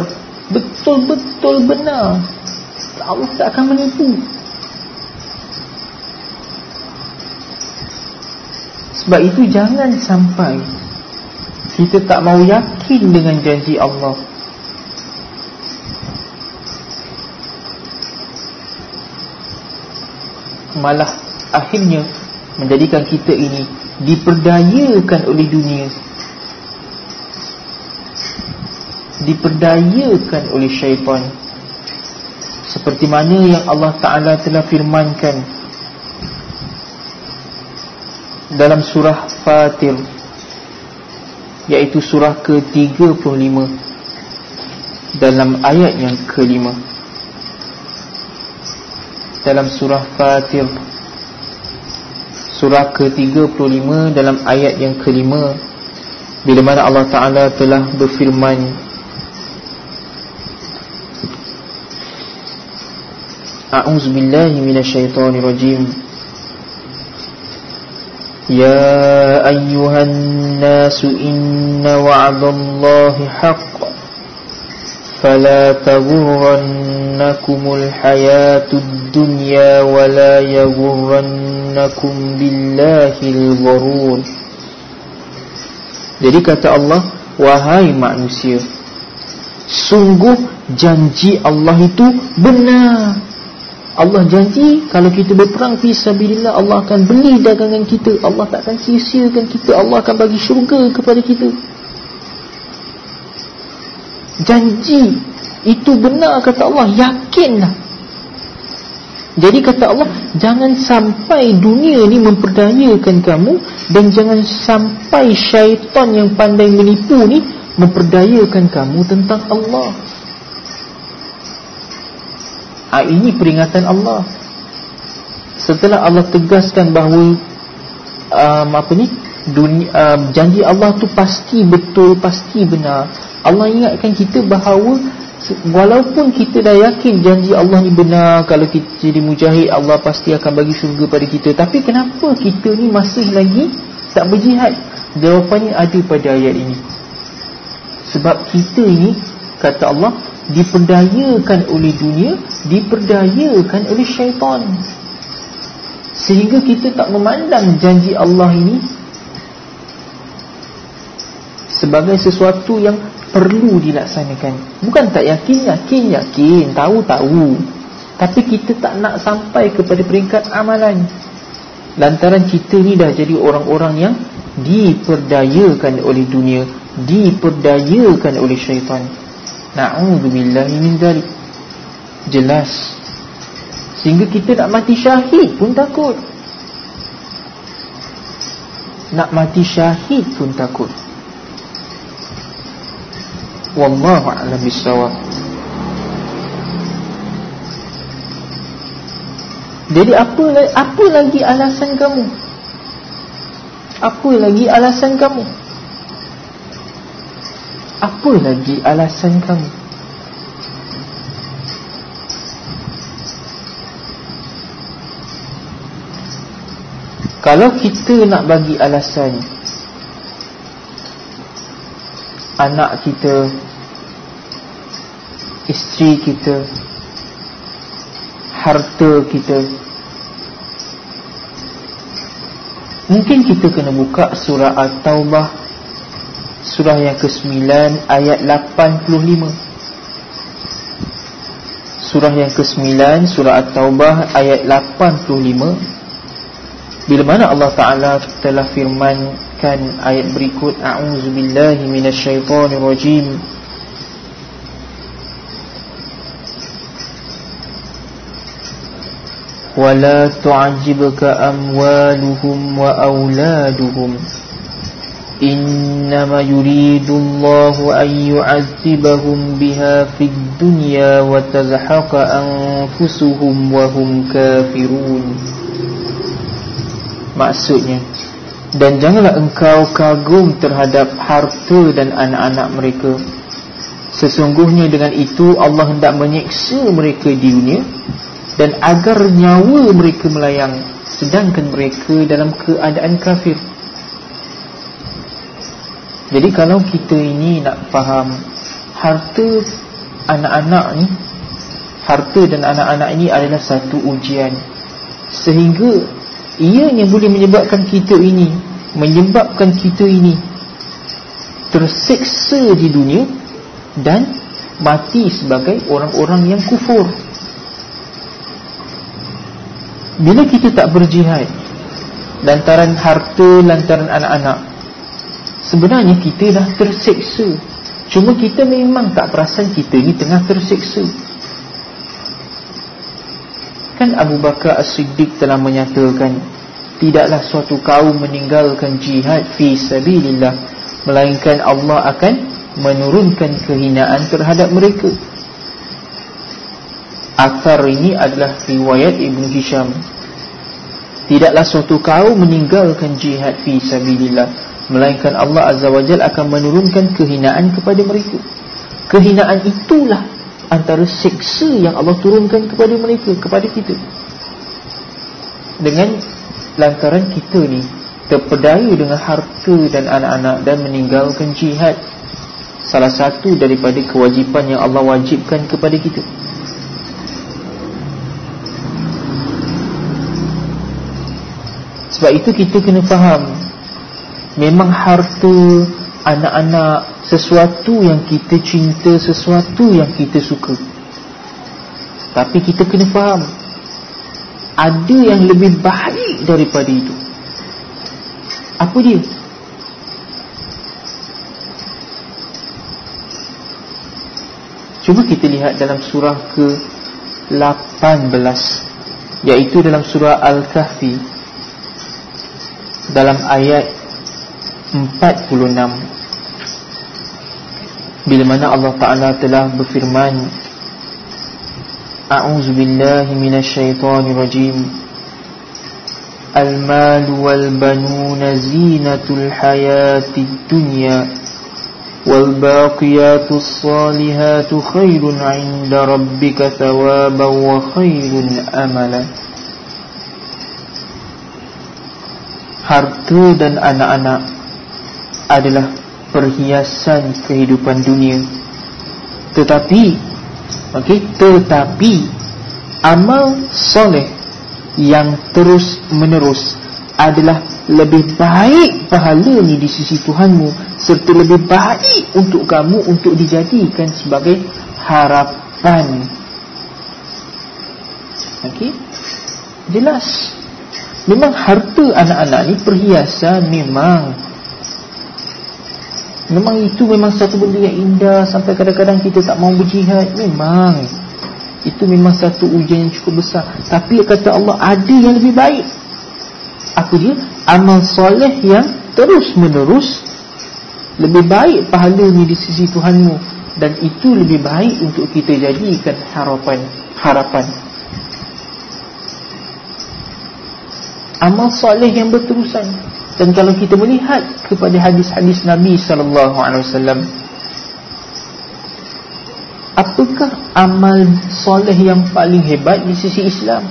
betul-betul benar. Allah tak akan menipu. Sebab itu jangan sampai kita tak mau yakin dengan janji Allah. Malah akhirnya menjadikan kita ini diperdayakan oleh dunia. Diperdayakan oleh syaitan. Seperti mana yang Allah Ta'ala telah firmankan dalam surah Fatir iaitu surah ke-35 dalam ayat yang ke-5 dalam surah Fatir surah ke-35 dalam ayat yang kelima bila mana Allah Taala telah berfirman rajim. Ya ayyuhan nasu inna wa'dallahi haqq fala taghurrannakumul hayatud dunya wala yaghurrannakum innakum billahil gharur Jadi kata Allah Wahai manusia Sungguh janji Allah itu benar. Allah janji Kalau kita berperang Fisabilillah Allah akan beli dagangan kita. Allah tak akan sia-siakan kita. Allah akan bagi syurga kepada kita. Janji Itu benar kata Allah. Yakinlah jadi kata Allah Jangan sampai dunia ni memperdayakan kamu Dan jangan sampai syaitan yang pandai menipu ni Memperdayakan kamu tentang Allah. Ha, Ini peringatan Allah. Setelah Allah tegaskan bahawa um, Apa ni dunia, um, Janji Allah tu pasti betul Pasti benar. Allah ingatkan kita bahawa Walaupun kita dah yakin janji Allah ni benar Kalau kita jadi mujahid Allah pasti akan bagi syurga pada kita. Tapi kenapa kita ni masih lagi tak berjihad? Jawapannya ada pada ayat ini. Sebab kita ini Kata Allah Diperdayakan oleh dunia Diperdayakan oleh syaitan. Sehingga kita tak memandang janji Allah ini Sebagai sesuatu yang perlu dilaksanakan. Bukan tak yakin yakin yakin. Tahu tahu. Tapi kita tak nak sampai kepada peringkat amalan. Lantaran kita ni dah jadi orang-orang yang diperdayakan oleh dunia diperdayakan oleh syaitan. Na'udzubillahi min zalik jelas. Sehingga kita nak mati syahid pun takut. Nak mati syahid pun takut wallahu a'lam bissawab jadi apa apa lagi alasan kamu Apa lagi alasan kamu? Apa lagi alasan kamu? Kalau kita nak bagi alasan Anak kita Isteri kita Harta kita. Mungkin kita kena buka surah At-Taubah Surah yang ke-9 ayat 85 Surah yang ke-9 surah At-Taubah ayat 85 bila mana Allah Ta'ala telah firmankan ayat berikut A'udzubillahi minasyaitanirrajim ولا تعجبك أموالهم وأولادهم إنما يريد الله أن يعذبهم بها في الدنيا وتزحق أنفسهم وهم كافرون Maksudnya dan janganlah engkau kagum terhadap harta dan anak-anak mereka. Sesungguhnya dengan itu Allah hendak menyeksa mereka di dunia Dan agar nyawa mereka melayang Sedangkan mereka dalam keadaan kafir. Jadi kalau kita ini nak faham Harta anak-anak ni Harta dan anak-anak ini adalah satu ujian. Sehingga Ianya boleh menyebabkan kita ini Menyebabkan kita ini Terseksa di dunia Dan Mati sebagai orang-orang yang kufur. Bila kita tak berjihad Lantaran harta Lantaran anak-anak Sebenarnya kita dah terseksa Cuma kita memang tak perasan kita ni tengah terseksa Kan Abu Bakar As-Siddiq telah menyatakan Tidaklah suatu kaum meninggalkan jihad fi sabilillah Melainkan Allah akan menurunkan kehinaan terhadap mereka. Athar ini adalah riwayat Ibn Hisham. Tidaklah suatu kaum meninggalkan jihad fi sabilillah Melainkan Allah Azza wa Jal akan menurunkan kehinaan kepada mereka. Kehinaan itulah antara seksa yang Allah turunkan kepada mereka kepada kita. Dengan lantaran kita ni terpedaya dengan harta dan anak-anak dan meninggalkan jihad. Salah satu daripada kewajipan yang Allah wajibkan kepada kita. Sebab itu kita kena faham memang harta anak-anak sesuatu yang kita cinta, sesuatu yang kita suka. Tapi kita kena faham, ada yang lebih baik daripada itu. Apa dia? Cuba kita lihat dalam surah ke-18 Iaitu dalam surah Al-Kahfi Dalam ayat 46 bila mana Allah Ta'ala telah berfirman A'udzu billahi minasyaitonir rajim. Al-mal wal banun zinatul hayatid dunya wal baqiyatus salihatu khairun 'inda rabbika thawaban wa khairun amala. Harta dan anak-anak adalah perhiasan kehidupan dunia. Tetapi okey tetapi amal soleh yang terus menerus adalah lebih baik pahala ni di sisi Tuhanmu serta lebih baik untuk kamu untuk dijadikan sebagai harapan. Okey? Jelas. Memang harta anak-anak ni perhiasan memang Memang itu memang satu benda yang indah Sampai kadang-kadang kita tak mau berjihad. Memang. Itu memang satu ujian yang cukup besar. Tapi kata Allah ada yang lebih baik. Apa dia? Amal soleh yang terus menerus. Lebih baik pahalanya di sisi Tuhanmu. Dan itu lebih baik untuk kita jadikan harapan Harapan. Amal soleh yang berterusan Dan kalau kita melihat kepada hadis-hadis Nabi sallallahu alaihi wasallam apakah amal soleh yang paling hebat di sisi Islam?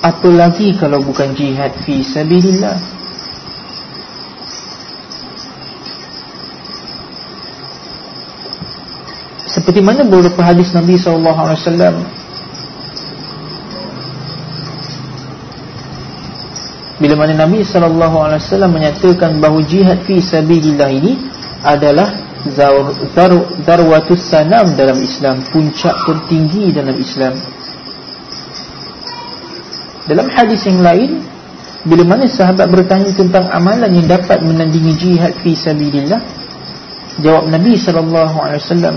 Apalagi kalau bukan jihad fi sabilillah? Seperti mana beberapa hadis Nabi sallallahu alaihi wasallam Bila mana Nabi SAW menyatakan bahawa jihad fi sabilillah ini adalah darwatus sanam dalam Islam, puncak tertinggi dalam Islam. Dalam hadis yang lain, bila mana sahabat bertanya tentang amalan yang dapat menandingi jihad fi sabilillah, jawab Nabi SAW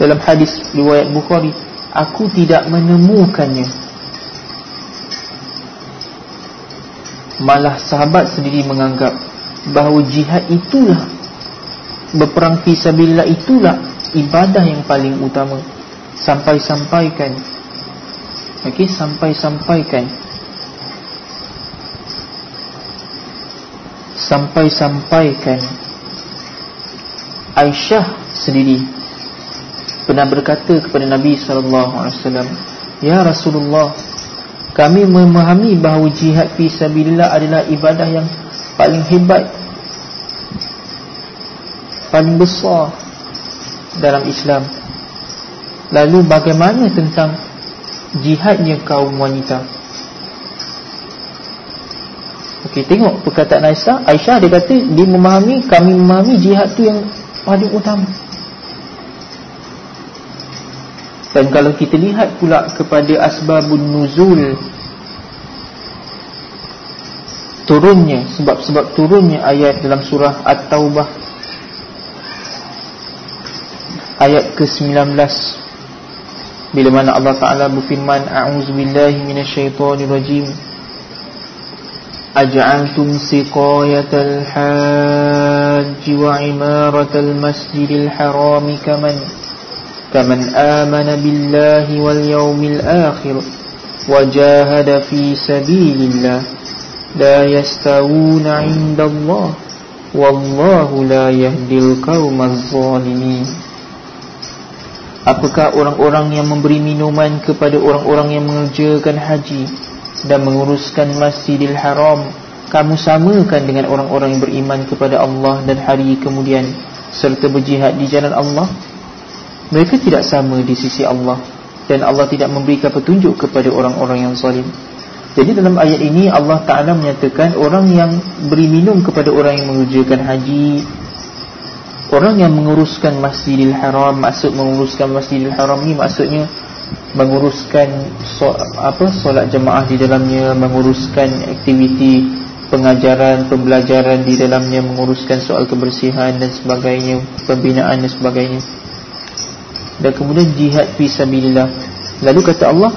dalam hadis riwayat Bukhari, aku tidak menemukannya Malah sahabat sendiri menganggap bahawa jihad itulah berperang fisabilillah itulah ibadah yang paling utama. Sampai-sampaikan. Okey sampai-sampaikan. Sampai-sampaikan. Aisyah sendiri pernah berkata kepada Nabi wasallam ya Rasulullah kami memahami bahawa jihad fi sabilillah adalah ibadah yang paling hebat paling besar dalam Islam. Lalu bagaimana tentang jihadnya kaum wanita? Okey tengok perkataan Aisyah. Aisyah dia kata dia memahami kami memahami jihad tu yang paling utama dan kalau kita lihat pula kepada asbabun nuzul turunnya sebab-sebab turunnya ayat dalam surah At-Taubah ayat ke-19 bila mana Allah Taala berfirman a'udzubillahi minasyaitonirrajim. Aj'altum siqayatal hajj wa imaratal masjidil haram kaman kaman amana billahi wal yawmil akhir wa jahada fi sabilillah لا يستوون عند الله والله لا يهدي القوم الظالمين Apakah orang-orang yang memberi minuman kepada orang-orang yang mengerjakan haji dan menguruskan Masjidil Haram kamu samakan dengan orang-orang yang beriman kepada Allah dan hari kemudian serta berjihad di jalan Allah Mereka tidak sama di sisi Allah. Dan Allah tidak memberikan petunjuk kepada orang-orang yang zalim. Jadi dalam ayat ini Allah Ta'ala menyatakan Orang yang beri minum kepada orang yang mengerjakan haji Orang yang menguruskan Masjidil Haram Maksud menguruskan Masjidil Haram ni maksudnya Menguruskan so, apa solat jemaah di dalamnya Menguruskan aktiviti pengajaran, pembelajaran di dalamnya Menguruskan soal kebersihan dan sebagainya Pembinaan dan sebagainya Dan kemudian jihad fisabilillah Lalu kata Allah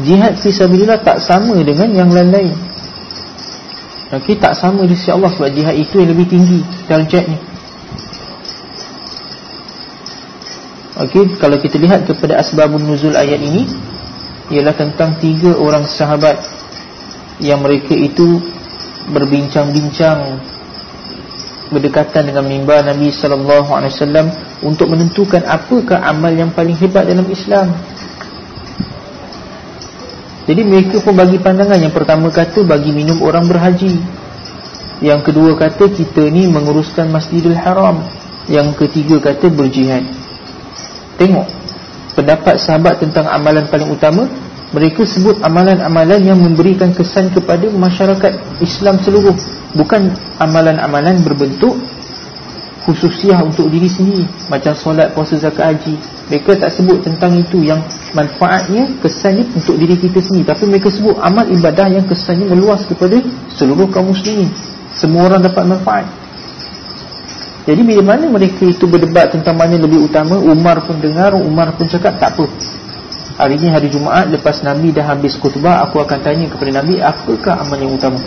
jihad fi sabilillah tak sama dengan yang lain-lain. Okey, tak sama di sisi Allah sebab jihad itu yang lebih tinggi darjatnya. Okey, kalau kita lihat kepada asbabun nuzul ayat ini ialah tentang tiga orang sahabat yang mereka itu berbincang-bincang berdekatan dengan mimbar Nabi sallallahu alaihi wasallam untuk menentukan apakah amal yang paling hebat dalam Islam. Jadi mereka pun bagi pandangan. Yang pertama kata bagi minum orang berhaji. Yang kedua kata kita ni menguruskan masjidil haram. Yang ketiga kata berjihad. Tengok Pendapat sahabat tentang amalan paling utama Mereka sebut amalan-amalan yang memberikan kesan kepada masyarakat Islam seluruh. Bukan amalan-amalan berbentuk khususiah untuk diri sendiri. Macam solat, puasa, zakat, haji. Mereka tak sebut tentang itu. Yang manfaatnya kesannya untuk diri kita sendiri. Tapi mereka sebut amal ibadah yang kesannya meluas kepada seluruh kaum muslimin. Semua orang dapat manfaat. Jadi bila mana mereka itu berdebat tentang mana lebih utama Umar pun dengar Umar pun cakap tak apa. Hari ini hari Jumaat lepas Nabi dah habis khutbah aku akan tanya kepada Nabi apakah amal yang utama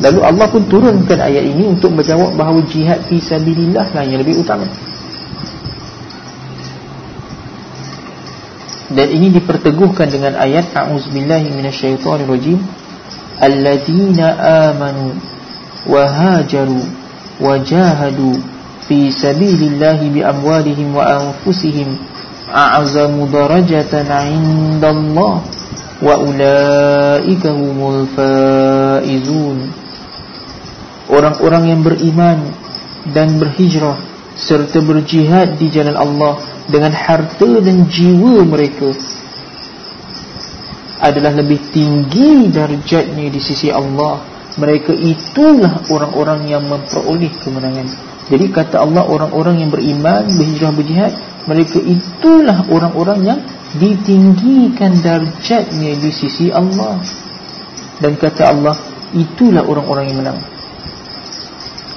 lalu Allah pun turunkan ayat ini untuk menjawab bahawa jihad fi sabilillah lah yang lebih utama. Dan ini diperteguhkan dengan ayat a'udzubillahi minasyaitonirrajim. Alladzina amanu wa hajaru wa jahadu fi sabilillahi bi amwalihim wa anfusihim a'zamu darajatan 'indallah wa ulaika humul faizun orang-orang yang beriman dan berhijrah serta berjihad di jalan Allah dengan harta dan jiwa mereka adalah lebih tinggi darjatnya di sisi Allah. Mereka itulah orang-orang yang memperoleh kemenangan. Jadi kata Allah orang-orang yang beriman berhijrah berjihad mereka itulah orang-orang yang ditinggikan darjatnya di sisi Allah. Dan kata Allah itulah orang-orang yang menang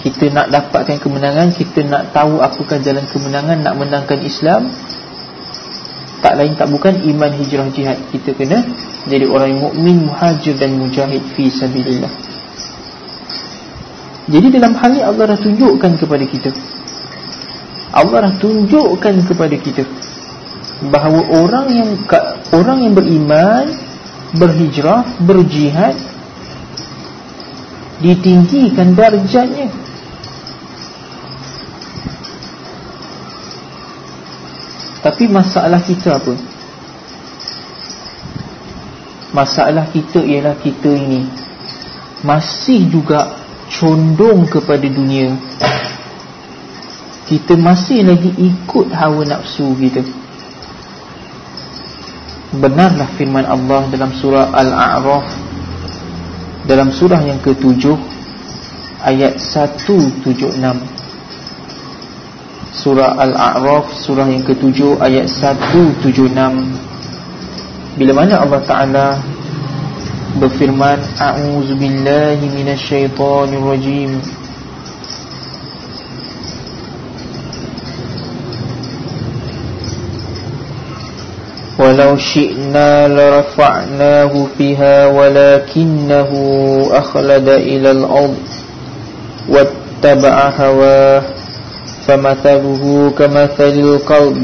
kita nak dapatkan kemenangan kita nak tahu apakah jalan kemenangan nak menangkan Islam. Tak lain tak bukan iman hijrah jihad. Kita kena jadi orang yang mukmin muhajir dan mujahid fi sabilillah. Jadi dalam hal ini Allah dah tunjukkan kepada kita. Allah dah tunjukkan kepada kita bahawa orang yang orang yang beriman berhijrah berjihad ditinggikan darjatnya Tapi masalah kita apa? Masalah kita ialah kita ini Masih juga condong kepada dunia. Kita masih lagi ikut hawa nafsu kita. Benarlah firman Allah dalam surah Al-A'raf Dalam surah yang ketujuh Ayat 176 Surah Al-A'raf Surah yang ketujuh Ayat 176 Bila mana Allah Ta'ala Berfirman A'udzu billahi minasyaitonir rajim Walau syi'na larafa'nahu fiha Walakinnahu akhlada ilal ard Wattaba'a hawah فمثله كمثل القلب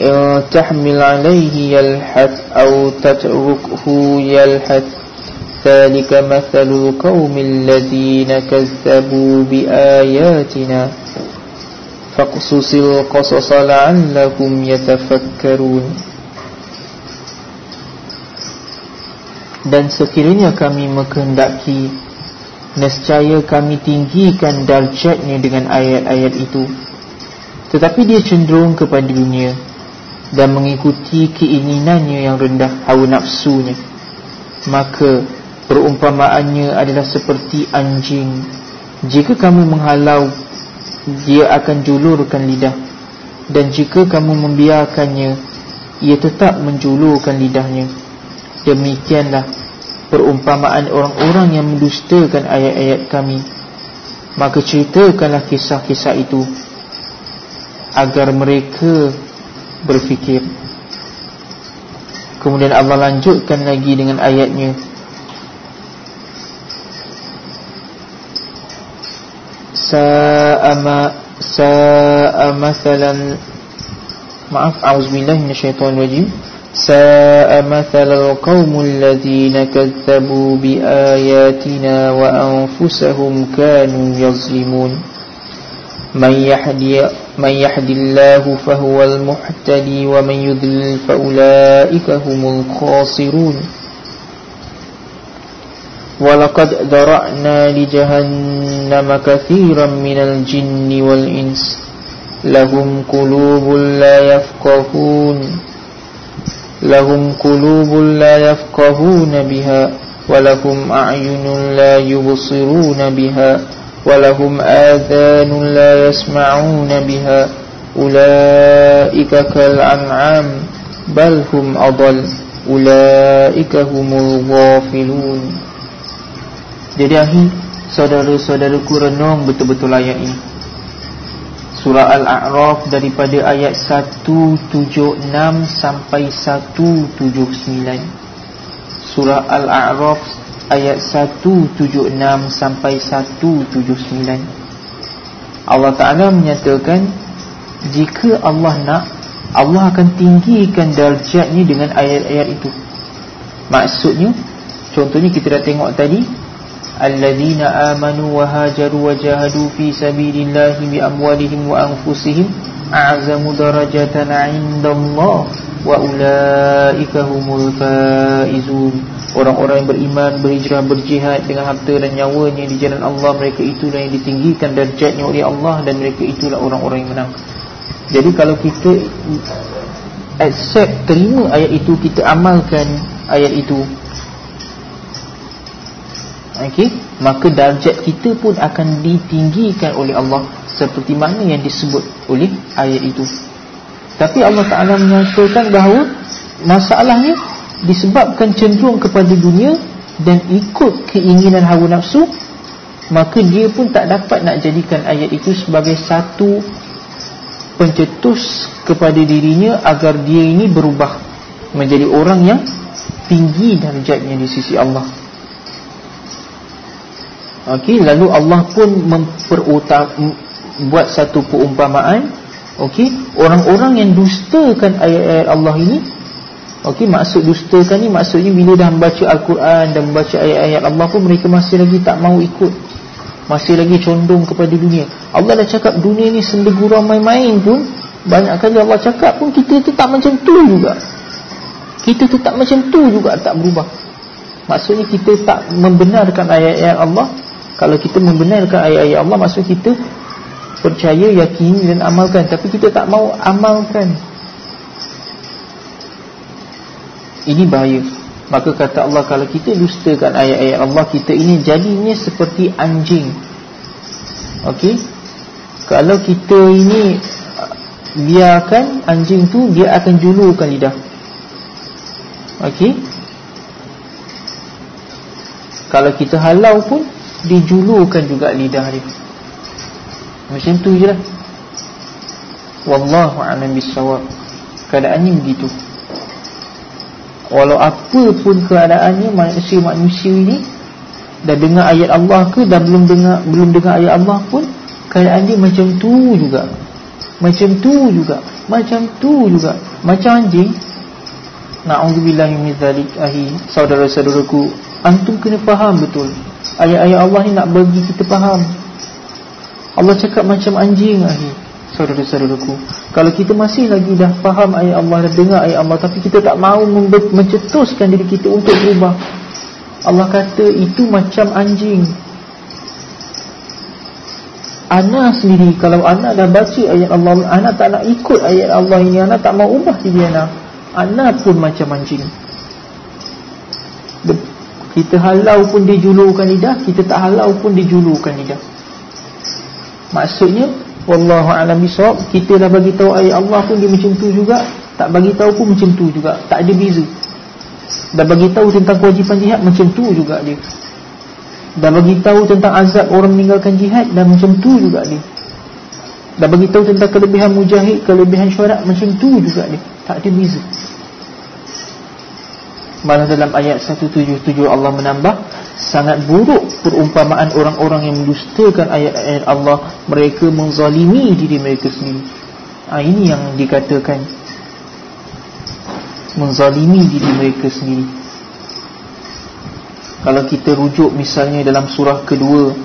إن تحمل عليه يلحث أو تتركه يلحث ذلك مثل القوم الذين كذبوا بآياتنا فاقصص القصص لعلكم يتفكرون Dan sekiranya kami menghendaki Nescaya kami tinggikan darjatnya dengan ayat-ayat itu. Tetapi dia cenderung kepada dunia Dan mengikuti keinginannya yang rendah hawa nafsunya. Maka perumpamaannya adalah seperti anjing. Jika kamu menghalau Dia akan julurkan lidah. Dan jika kamu membiarkannya Ia tetap menjulurkan lidahnya. Demikianlah perumpamaan orang-orang yang mendustakan ayat-ayat kami maka ceritakanlah kisah-kisah itu agar mereka berfikir. Kemudian Allah lanjutkan lagi dengan ayatnya. Sa'ama sa'a masalan maaf auzubillahi minasyaitonirrajim ساء مثل القوم الذين كذبوا بآياتنا وأنفسهم كانوا يظلمون. من يهدي من يهد الله فهو المهتدي ومن يضلل فأولئك هم الخاسرون. ولقد ذرأنا لجهنم كثيرا من الجن والإنس لهم قلوب لا يفقهون. لهم قلوب لا يفقهون بها ولهم أعين لا يبصرون بها ولهم آذان لا يسمعون بها أولئك كالأنعام بل هم أضل أولئك هم الغافلون Jadi akhir saudara-saudaraku renung betul-betul ayat ini Surah Al-A'raf daripada ayat 176 sampai 179 Surah Al-A'raf ayat 176 sampai 179 Allah Ta'ala menyatakan Jika Allah nak Allah akan tinggikan darjatnya dengan ayat-ayat itu. Maksudnya Contohnya kita dah tengok tadi Wa jahadu fi sabilillahi bi amwalihim wa anfusihim a'zamu darajatan 'inda Allah wa ulaika humul faizun Orang-orang yang beriman, berhijrah, berjihad dengan harta dan nyawanya di jalan Allah Mereka itulah yang ditinggikan darjatnya oleh Allah Dan mereka itulah orang-orang yang menang. Jadi kalau kita accept, terima ayat itu Kita amalkan ayat itu okay? Maka darjat kita pun akan ditinggikan oleh Allah Seperti mana yang disebut oleh ayat itu Tapi Allah Ta'ala menyatakan bahawa Masalahnya disebabkan cenderung kepada dunia dan ikut keinginan hawa nafsu maka dia pun tak dapat nak jadikan ayat itu sebagai satu pencetus kepada dirinya agar dia ini berubah menjadi orang yang tinggi darjatnya di sisi Allah Okey, lalu Allah pun memperutam buat satu perumpamaan okey, orang-orang yang dustakan ayat-ayat Allah ini Okey, maksud dustakan ni maksudnya bila dah membaca Al-Quran dan membaca ayat-ayat Allah pun mereka masih lagi tak mau ikut. Masih lagi condong kepada dunia. Allah dah cakap dunia ni sendegura main-main pun banyak kali Allah cakap pun kita tetap macam tu juga. Kita tetap macam tu juga tak berubah. Maksudnya kita tak membenarkan ayat-ayat Allah. Kalau kita membenarkan ayat-ayat Allah maksud kita percaya, yakini dan amalkan. Tapi kita tak mau amalkan. Ini bahaya. Maka kata Allah Kalau kita dustakan ayat-ayat Allah Kita ini jadinya seperti anjing. Okey? Kalau kita ini uh, Biarkan anjing tu Dia akan julurkan lidah. Okey? Kalau kita halau pun Dijulurkan juga lidah dia Macam tu je lah Wallahu'alam bisawab Keadaannya begitu Walau apa pun keadaannya manusia-manusia ini dah dengar ayat Allah ke dah belum dengar belum dengar ayat Allah pun keadaan dia macam tu juga. Macam tu juga. Macam tu juga. Macam anjing. Na'udzubillahi min dzalik ahi saudara-saudaraku antum kena faham betul. Ayat-ayat Allah ni nak bagi kita faham. Allah cakap macam anjing saudara-saudaraku kalau kita masih lagi dah faham ayat Allah dan dengar ayat Allah tapi kita tak mahu mencetuskan diri kita untuk berubah Allah kata itu macam anjing. Ana sendiri kalau Ana dah baca ayat Allah Ana tak nak ikut ayat Allah ini Ana tak mau ubah diri Ana Ana pun macam anjing kita halau pun dijulurkan lidah Kita tak halau pun dijulurkan lidah Maksudnya Wallahu a'lam bisawab. Kita dah bagi tahu ayat Allah pun dia macam tu juga, tak bagi tahu pun macam tu juga, tak ada beza. Dah bagi tahu tentang kewajipan jihad macam tu juga dia. Dah bagi tahu tentang azab orang meninggalkan jihad dan macam tu juga dia. Dah bagi tahu tentang kelebihan mujahid, kelebihan syuhada macam tu juga dia. Tak ada beza. Malah dalam ayat 177 Allah menambah sangat buruk perumpamaan orang-orang yang mendustakan ayat-ayat Allah. Mereka menzalimi diri mereka sendiri. Ha, ini yang dikatakan. Menzalimi diri mereka sendiri. Kalau kita rujuk misalnya dalam surah kedua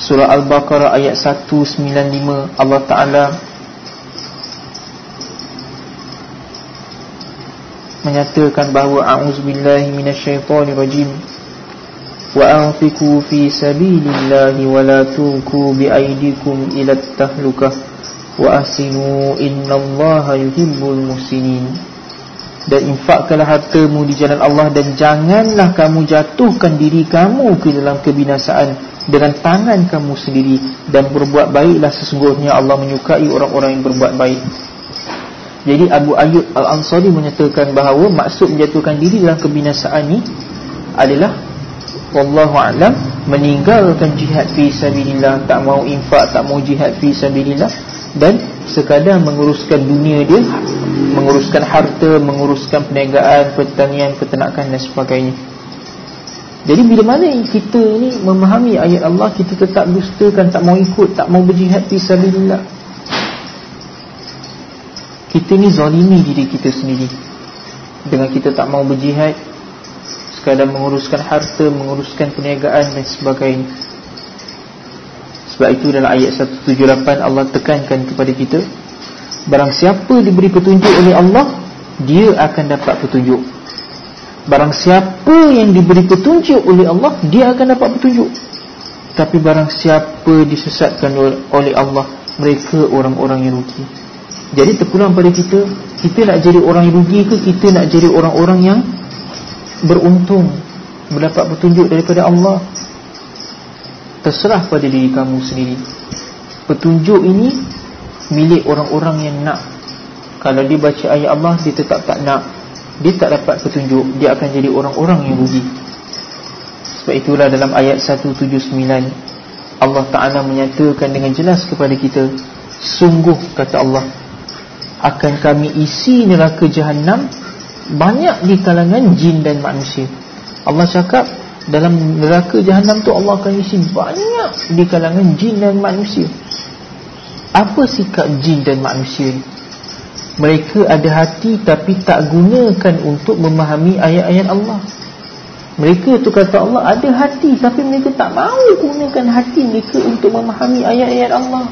surah Al-Baqarah ayat 195 Allah Ta'ala menyatakan bahawa a'udzubillahi minasyaitonirrajim wa anfiqu fi sabilillahi wa la tulqu biaydikum ila tahlukah wa ahsinu innallaha yuhibbul muhsinin. Dan infakkanlah hartamu di jalan Allah dan janganlah kamu jatuhkan diri kamu ke dalam kebinasaan dengan tangan kamu sendiri dan berbuat baiklah sesungguhnya Allah menyukai orang-orang yang berbuat baik jadi Abu Ayyub Al-Ansari menyatakan bahawa maksud menjatuhkan diri dalam kebinasaan ini adalah wallahu alam meninggalkan jihad fi sabilillah, tak mau infak, tak mau jihad fi sabilillah dan sekadar menguruskan dunia dia, menguruskan harta, menguruskan perniagaan, pertanian, peternakan dan sebagainya. Jadi bila mana kita ni memahami ayat Allah, kita tetap dustakan, tak mau ikut, tak mau berjihad fi sabilillah Kita ni zalimi diri kita sendiri. Dengan kita tak mau berjihad Sekadar menguruskan harta Menguruskan perniagaan dan sebagainya. Sebab itu dalam ayat 178 Allah tekankan kepada kita Barang siapa diberi petunjuk oleh Allah Dia akan dapat petunjuk. Barang siapa yang diberi petunjuk oleh Allah Dia akan dapat petunjuk. Tapi barang siapa disesatkan oleh Allah Mereka orang-orang yang rugi Jadi terpulang pada kita Kita nak jadi orang yang rugi ke Kita nak jadi orang-orang yang Beruntung Mendapat petunjuk daripada Allah. Terserah pada diri kamu sendiri. Petunjuk ini Milik orang-orang yang nak. Kalau dia baca ayat Allah Dia tetap tak nak. Dia tak dapat petunjuk dia akan jadi orang-orang yang rugi. Sebab itulah dalam ayat 179 Allah Ta'ala menyatakan dengan jelas kepada kita sungguh kata Allah akan kami isi neraka jahannam banyak di kalangan jin dan manusia. Allah cakap dalam neraka jahannam tu Allah akan isi banyak di kalangan jin dan manusia. Apa sikap jin dan manusia ni? Mereka ada hati tapi tak gunakan untuk memahami ayat-ayat Allah. Mereka tu kata Allah ada hati tapi mereka tak mahu gunakan hati mereka untuk memahami ayat-ayat Allah.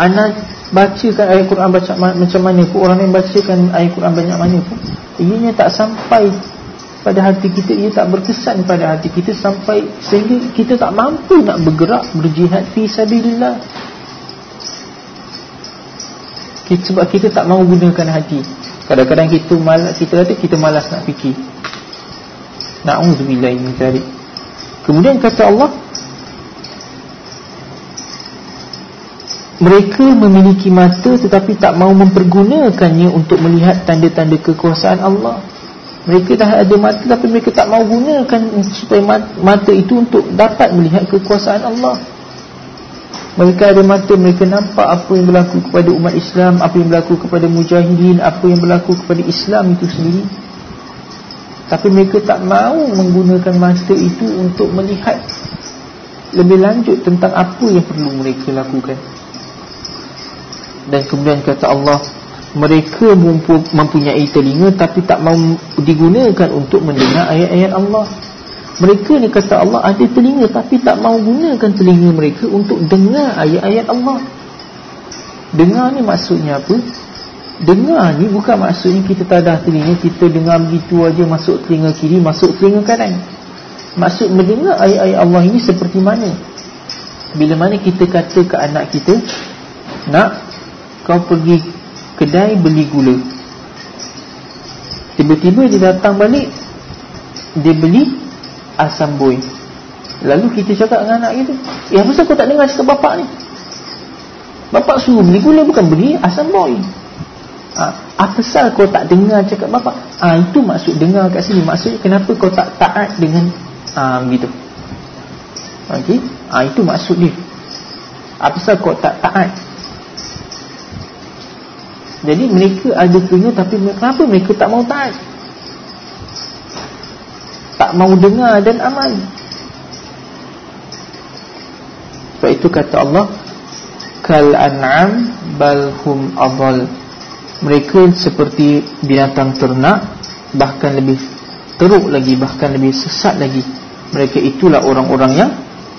Anak bacakan ayat Quran baca macam mana pun. Orang yang bacakan ayat Quran banyak mana pun. Ianya tak sampai pada hati kita. Ia tak berkesan pada hati kita Sampai sehingga kita tak mampu nak bergerak Berjihad fi sabillah kita, sebab kita tak mahu gunakan hati. Kadang-kadang kita malas kita kata kita malas nak fikir. Na'udzubillah min dzalik kemudian kata Allah mereka memiliki mata tetapi tak mahu mempergunakannya untuk melihat tanda-tanda kekuasaan Allah. Mereka dah ada mata tapi mereka tak mahu gunakan supaya mata itu untuk dapat melihat kekuasaan Allah. Mereka ada mata mereka nampak apa yang berlaku kepada umat Islam Apa yang berlaku kepada mujahidin Apa yang berlaku kepada Islam itu sendiri. Tapi mereka tak mahu menggunakan mata itu untuk melihat Lebih lanjut tentang apa yang perlu mereka lakukan Dan kemudian kata Allah Mereka mempunyai telinga tapi tak mahu digunakan untuk mendengar ayat-ayat Allah mereka ni kata Allah ada telinga tapi tak mau gunakan telinga mereka untuk dengar ayat-ayat Allah. Dengar ni maksudnya apa? Dengar ni bukan maksudnya kita tadah telinga, kita dengar begitu aja masuk telinga kiri, masuk telinga kanan. Maksud mendengar ayat-ayat Allah ini seperti mana? Bila mana kita kata ke anak kita, nak kau pergi kedai beli gula. Tiba-tiba dia datang balik, dia beli asam boy. Lalu kita cakap dengan anak kita Ya eh, kenapa kau tak dengar cakap bapak ni? Bapak suruh beli gula bukan beli asam boy. Ha, Apa sal kau tak dengar cakap bapak? Ha, Itu maksud dengar kat sini. Maksudnya kenapa kau tak taat dengan ha, Begitu okay? ha, Itu maksud dia. Apa sal kau tak taat Jadi mereka ada telinga Tapi kenapa mereka tak mau taat? Tak mau dengar dan amal. Sebab itu kata Allah kal an'am bal hum adall. Mereka seperti binatang ternak bahkan lebih teruk lagi bahkan lebih sesat lagi. Mereka itulah orang-orang yang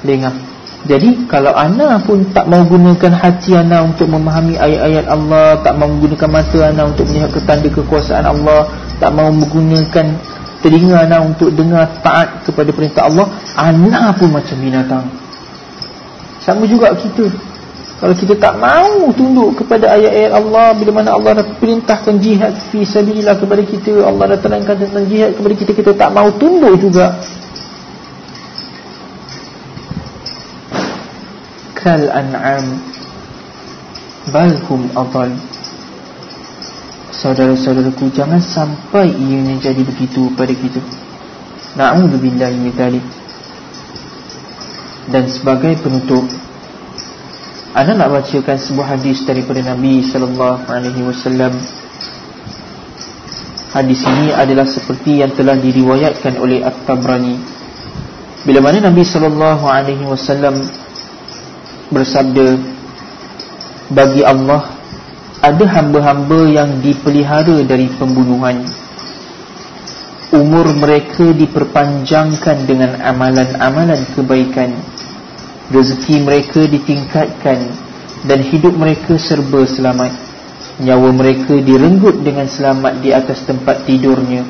lengah jadi kalau anda pun tak mau gunakan hati anda untuk memahami ayat-ayat Allah tak mau menggunakan mata anda untuk melihat ketanda kekuasaan Allah tak mau menggunakan telinga anda untuk dengar taat kepada perintah Allah anda pun macam binatang. Sama juga kita. Kalau kita tak mau tunduk kepada ayat-ayat Allah bila mana Allah dah perintahkan jihad fi sabilillah kepada kita Allah dah terangkan tentang jihad kepada kita kita tak mau tunduk juga kal an'am balhum adall Saudara-saudaraku jangan sampai ianya jadi begitu pada kita. Na'udzubillahi min dzalik. Dan sebagai penutup Anda nak bacakan sebuah hadis daripada Nabi sallallahu alaihi wasallam. Hadis ini adalah seperti yang telah diriwayatkan oleh At-Tabrani. Bila mana Nabi sallallahu alaihi wasallam bersabda bagi Allah ada hamba-hamba yang dipelihara dari pembunuhan. Umur mereka diperpanjangkan dengan amalan-amalan kebaikan. Rezeki mereka ditingkatkan dan hidup mereka serba selamat. Nyawa mereka direnggut dengan selamat di atas tempat tidurnya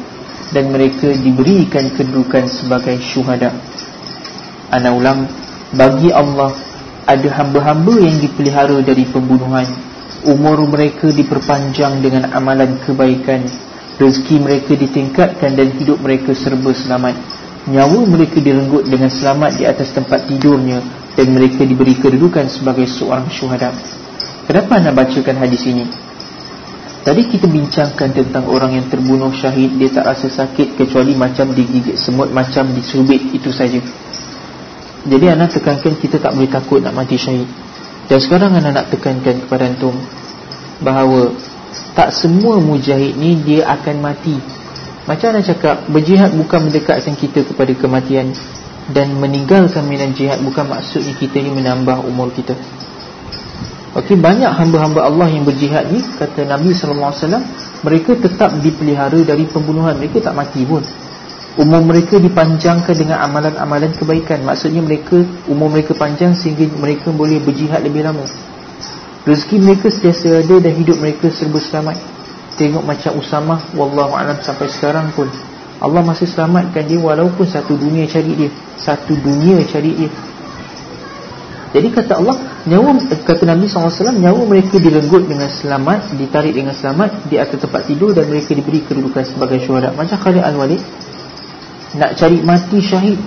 dan mereka diberikan kedudukan sebagai syuhada. Ana ulang bagi Allah ada hamba-hamba yang dipelihara dari pembunuhan. Umur mereka diperpanjang dengan amalan kebaikan. Rezeki mereka ditingkatkan dan hidup mereka serba selamat. Nyawa mereka direnggut dengan selamat di atas tempat tidurnya dan mereka diberi kedudukan sebagai seorang syuhada. Kenapa nak bacakan hadis ini? Tadi kita bincangkan tentang orang yang terbunuh syahid dia tak rasa sakit kecuali macam digigit semut macam disubit itu saja jadi anak tekankan kita tak boleh takut nak mati syahid dan sekarang anda nak tekankan kepada antum bahawa tak semua mujahid ni dia akan mati. Macam anda cakap, berjihad bukan mendekatkan kita kepada kematian dan meninggalkan minat jihad bukan maksudnya kita ni menambah umur kita. Okey, banyak hamba-hamba Allah yang berjihad ni kata Nabi sallallahu alaihi wasallam, mereka tetap dipelihara dari pembunuhan, mereka tak mati pun. Umur mereka dipanjangkan dengan amalan-amalan kebaikan. Maksudnya mereka umur mereka panjang sehingga mereka boleh berjihad lebih lama. Rezeki mereka sentiasa ada dan hidup mereka serba selamat. Tengok macam Usamah wallahu alam sampai sekarang pun Allah masih selamatkan dia walaupun satu dunia cari dia. Satu dunia cari dia. Jadi kata Allah, nyawa kata Nabi SAW, nyawa mereka direnggut dengan selamat, ditarik dengan selamat di atas tempat tidur dan mereka diberi kedudukan sebagai syuhada. Macam Khalid Al-Walid nak cari mati syahid.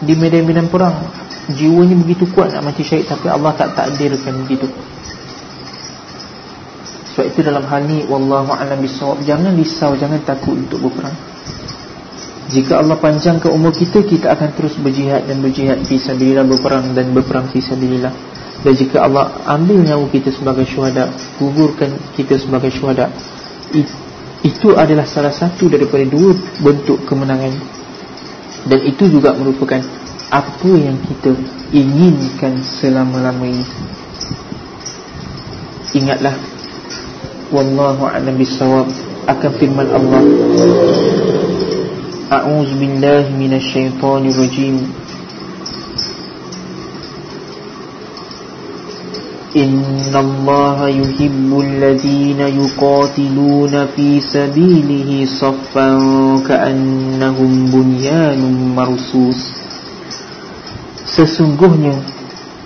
Di medan-medan perang. Jiwanya begitu kuat nak mati syahid tapi Allah tak takdirkan begitu. Sebab itu dalam hal ni wallahu a'lam bisawab jangan risau jangan takut untuk berperang. Jika Allah panjangkan umur kita kita akan terus berjihad dan berjihad fi sabilillah berperang dan berperang fi sabilillah. Dan jika Allah ambil nyawa kita sebagai syuhada gugurkan kita sebagai syuhada itu adalah salah satu daripada dua bentuk kemenangan. Dan itu juga merupakan apa yang kita inginkan selama-lamanya. Ingatlah wallahu a'lam bissawab akan firman Allah. A'udzubillahi minasyaitonirrajim إن الله يحب الذين يقاتلون في سبيله صفا كأنهم بنيان مرصوص Sesungguhnya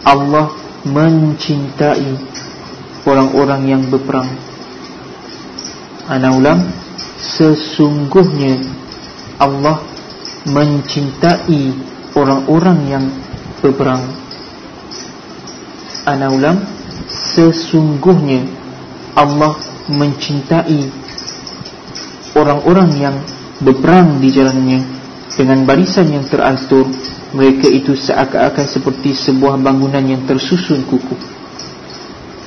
Allah mencintai orang-orang yang berperang Ana ulang Sesungguhnya Allah mencintai orang-orang yang berperang Ana ulang sesungguhnya Allah mencintai orang-orang yang berperang di jalannya. Dengan barisan yang teratur mereka itu seakan-akan seperti sebuah bangunan yang tersusun kukuh.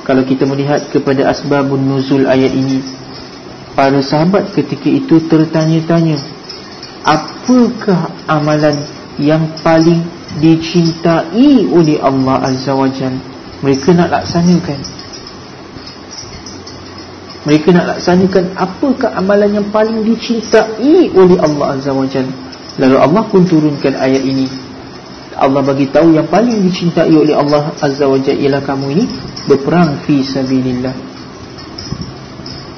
Kalau kita melihat kepada asbabun nuzul ayat ini para sahabat ketika itu tertanya-tanya apakah amalan yang paling dicintai oleh Allah Azza wa Jalla mereka nak laksanakan. Mereka nak laksanakan Apakah amalan yang paling dicintai Oleh Allah Azza wa Jal Lalu Allah pun turunkan ayat ini. Allah bagi tahu yang paling dicintai oleh Allah Azza wa Jal Ialah kamu ini Berperang fi sabilillah.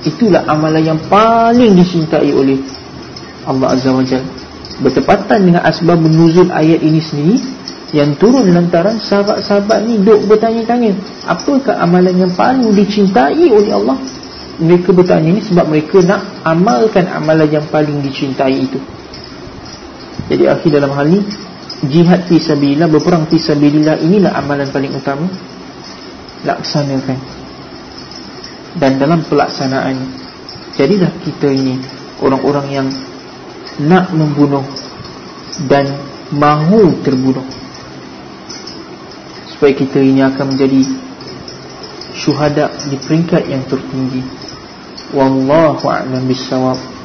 Itulah amalan yang paling dicintai oleh Allah Azza wa Jal Bertepatan dengan asbab menuzul ayat ini sendiri yang turun lantaran sahabat-sahabat ni duk bertanya-tanya apakah amalan yang paling dicintai oleh Allah? Mereka bertanya ni sebab mereka nak amalkan amalan yang paling dicintai itu. Jadi akhir dalam hal ni jihad fi sabilillah berperang fi sabilillah inilah amalan paling utama. Laksanakan. Dan dalam pelaksanaan jadilah kita ini orang-orang yang nak membunuh dan mahu terbunuh supaya kita ini akan menjadi syuhada di peringkat yang tertinggi. Wallahu a'lam bissawab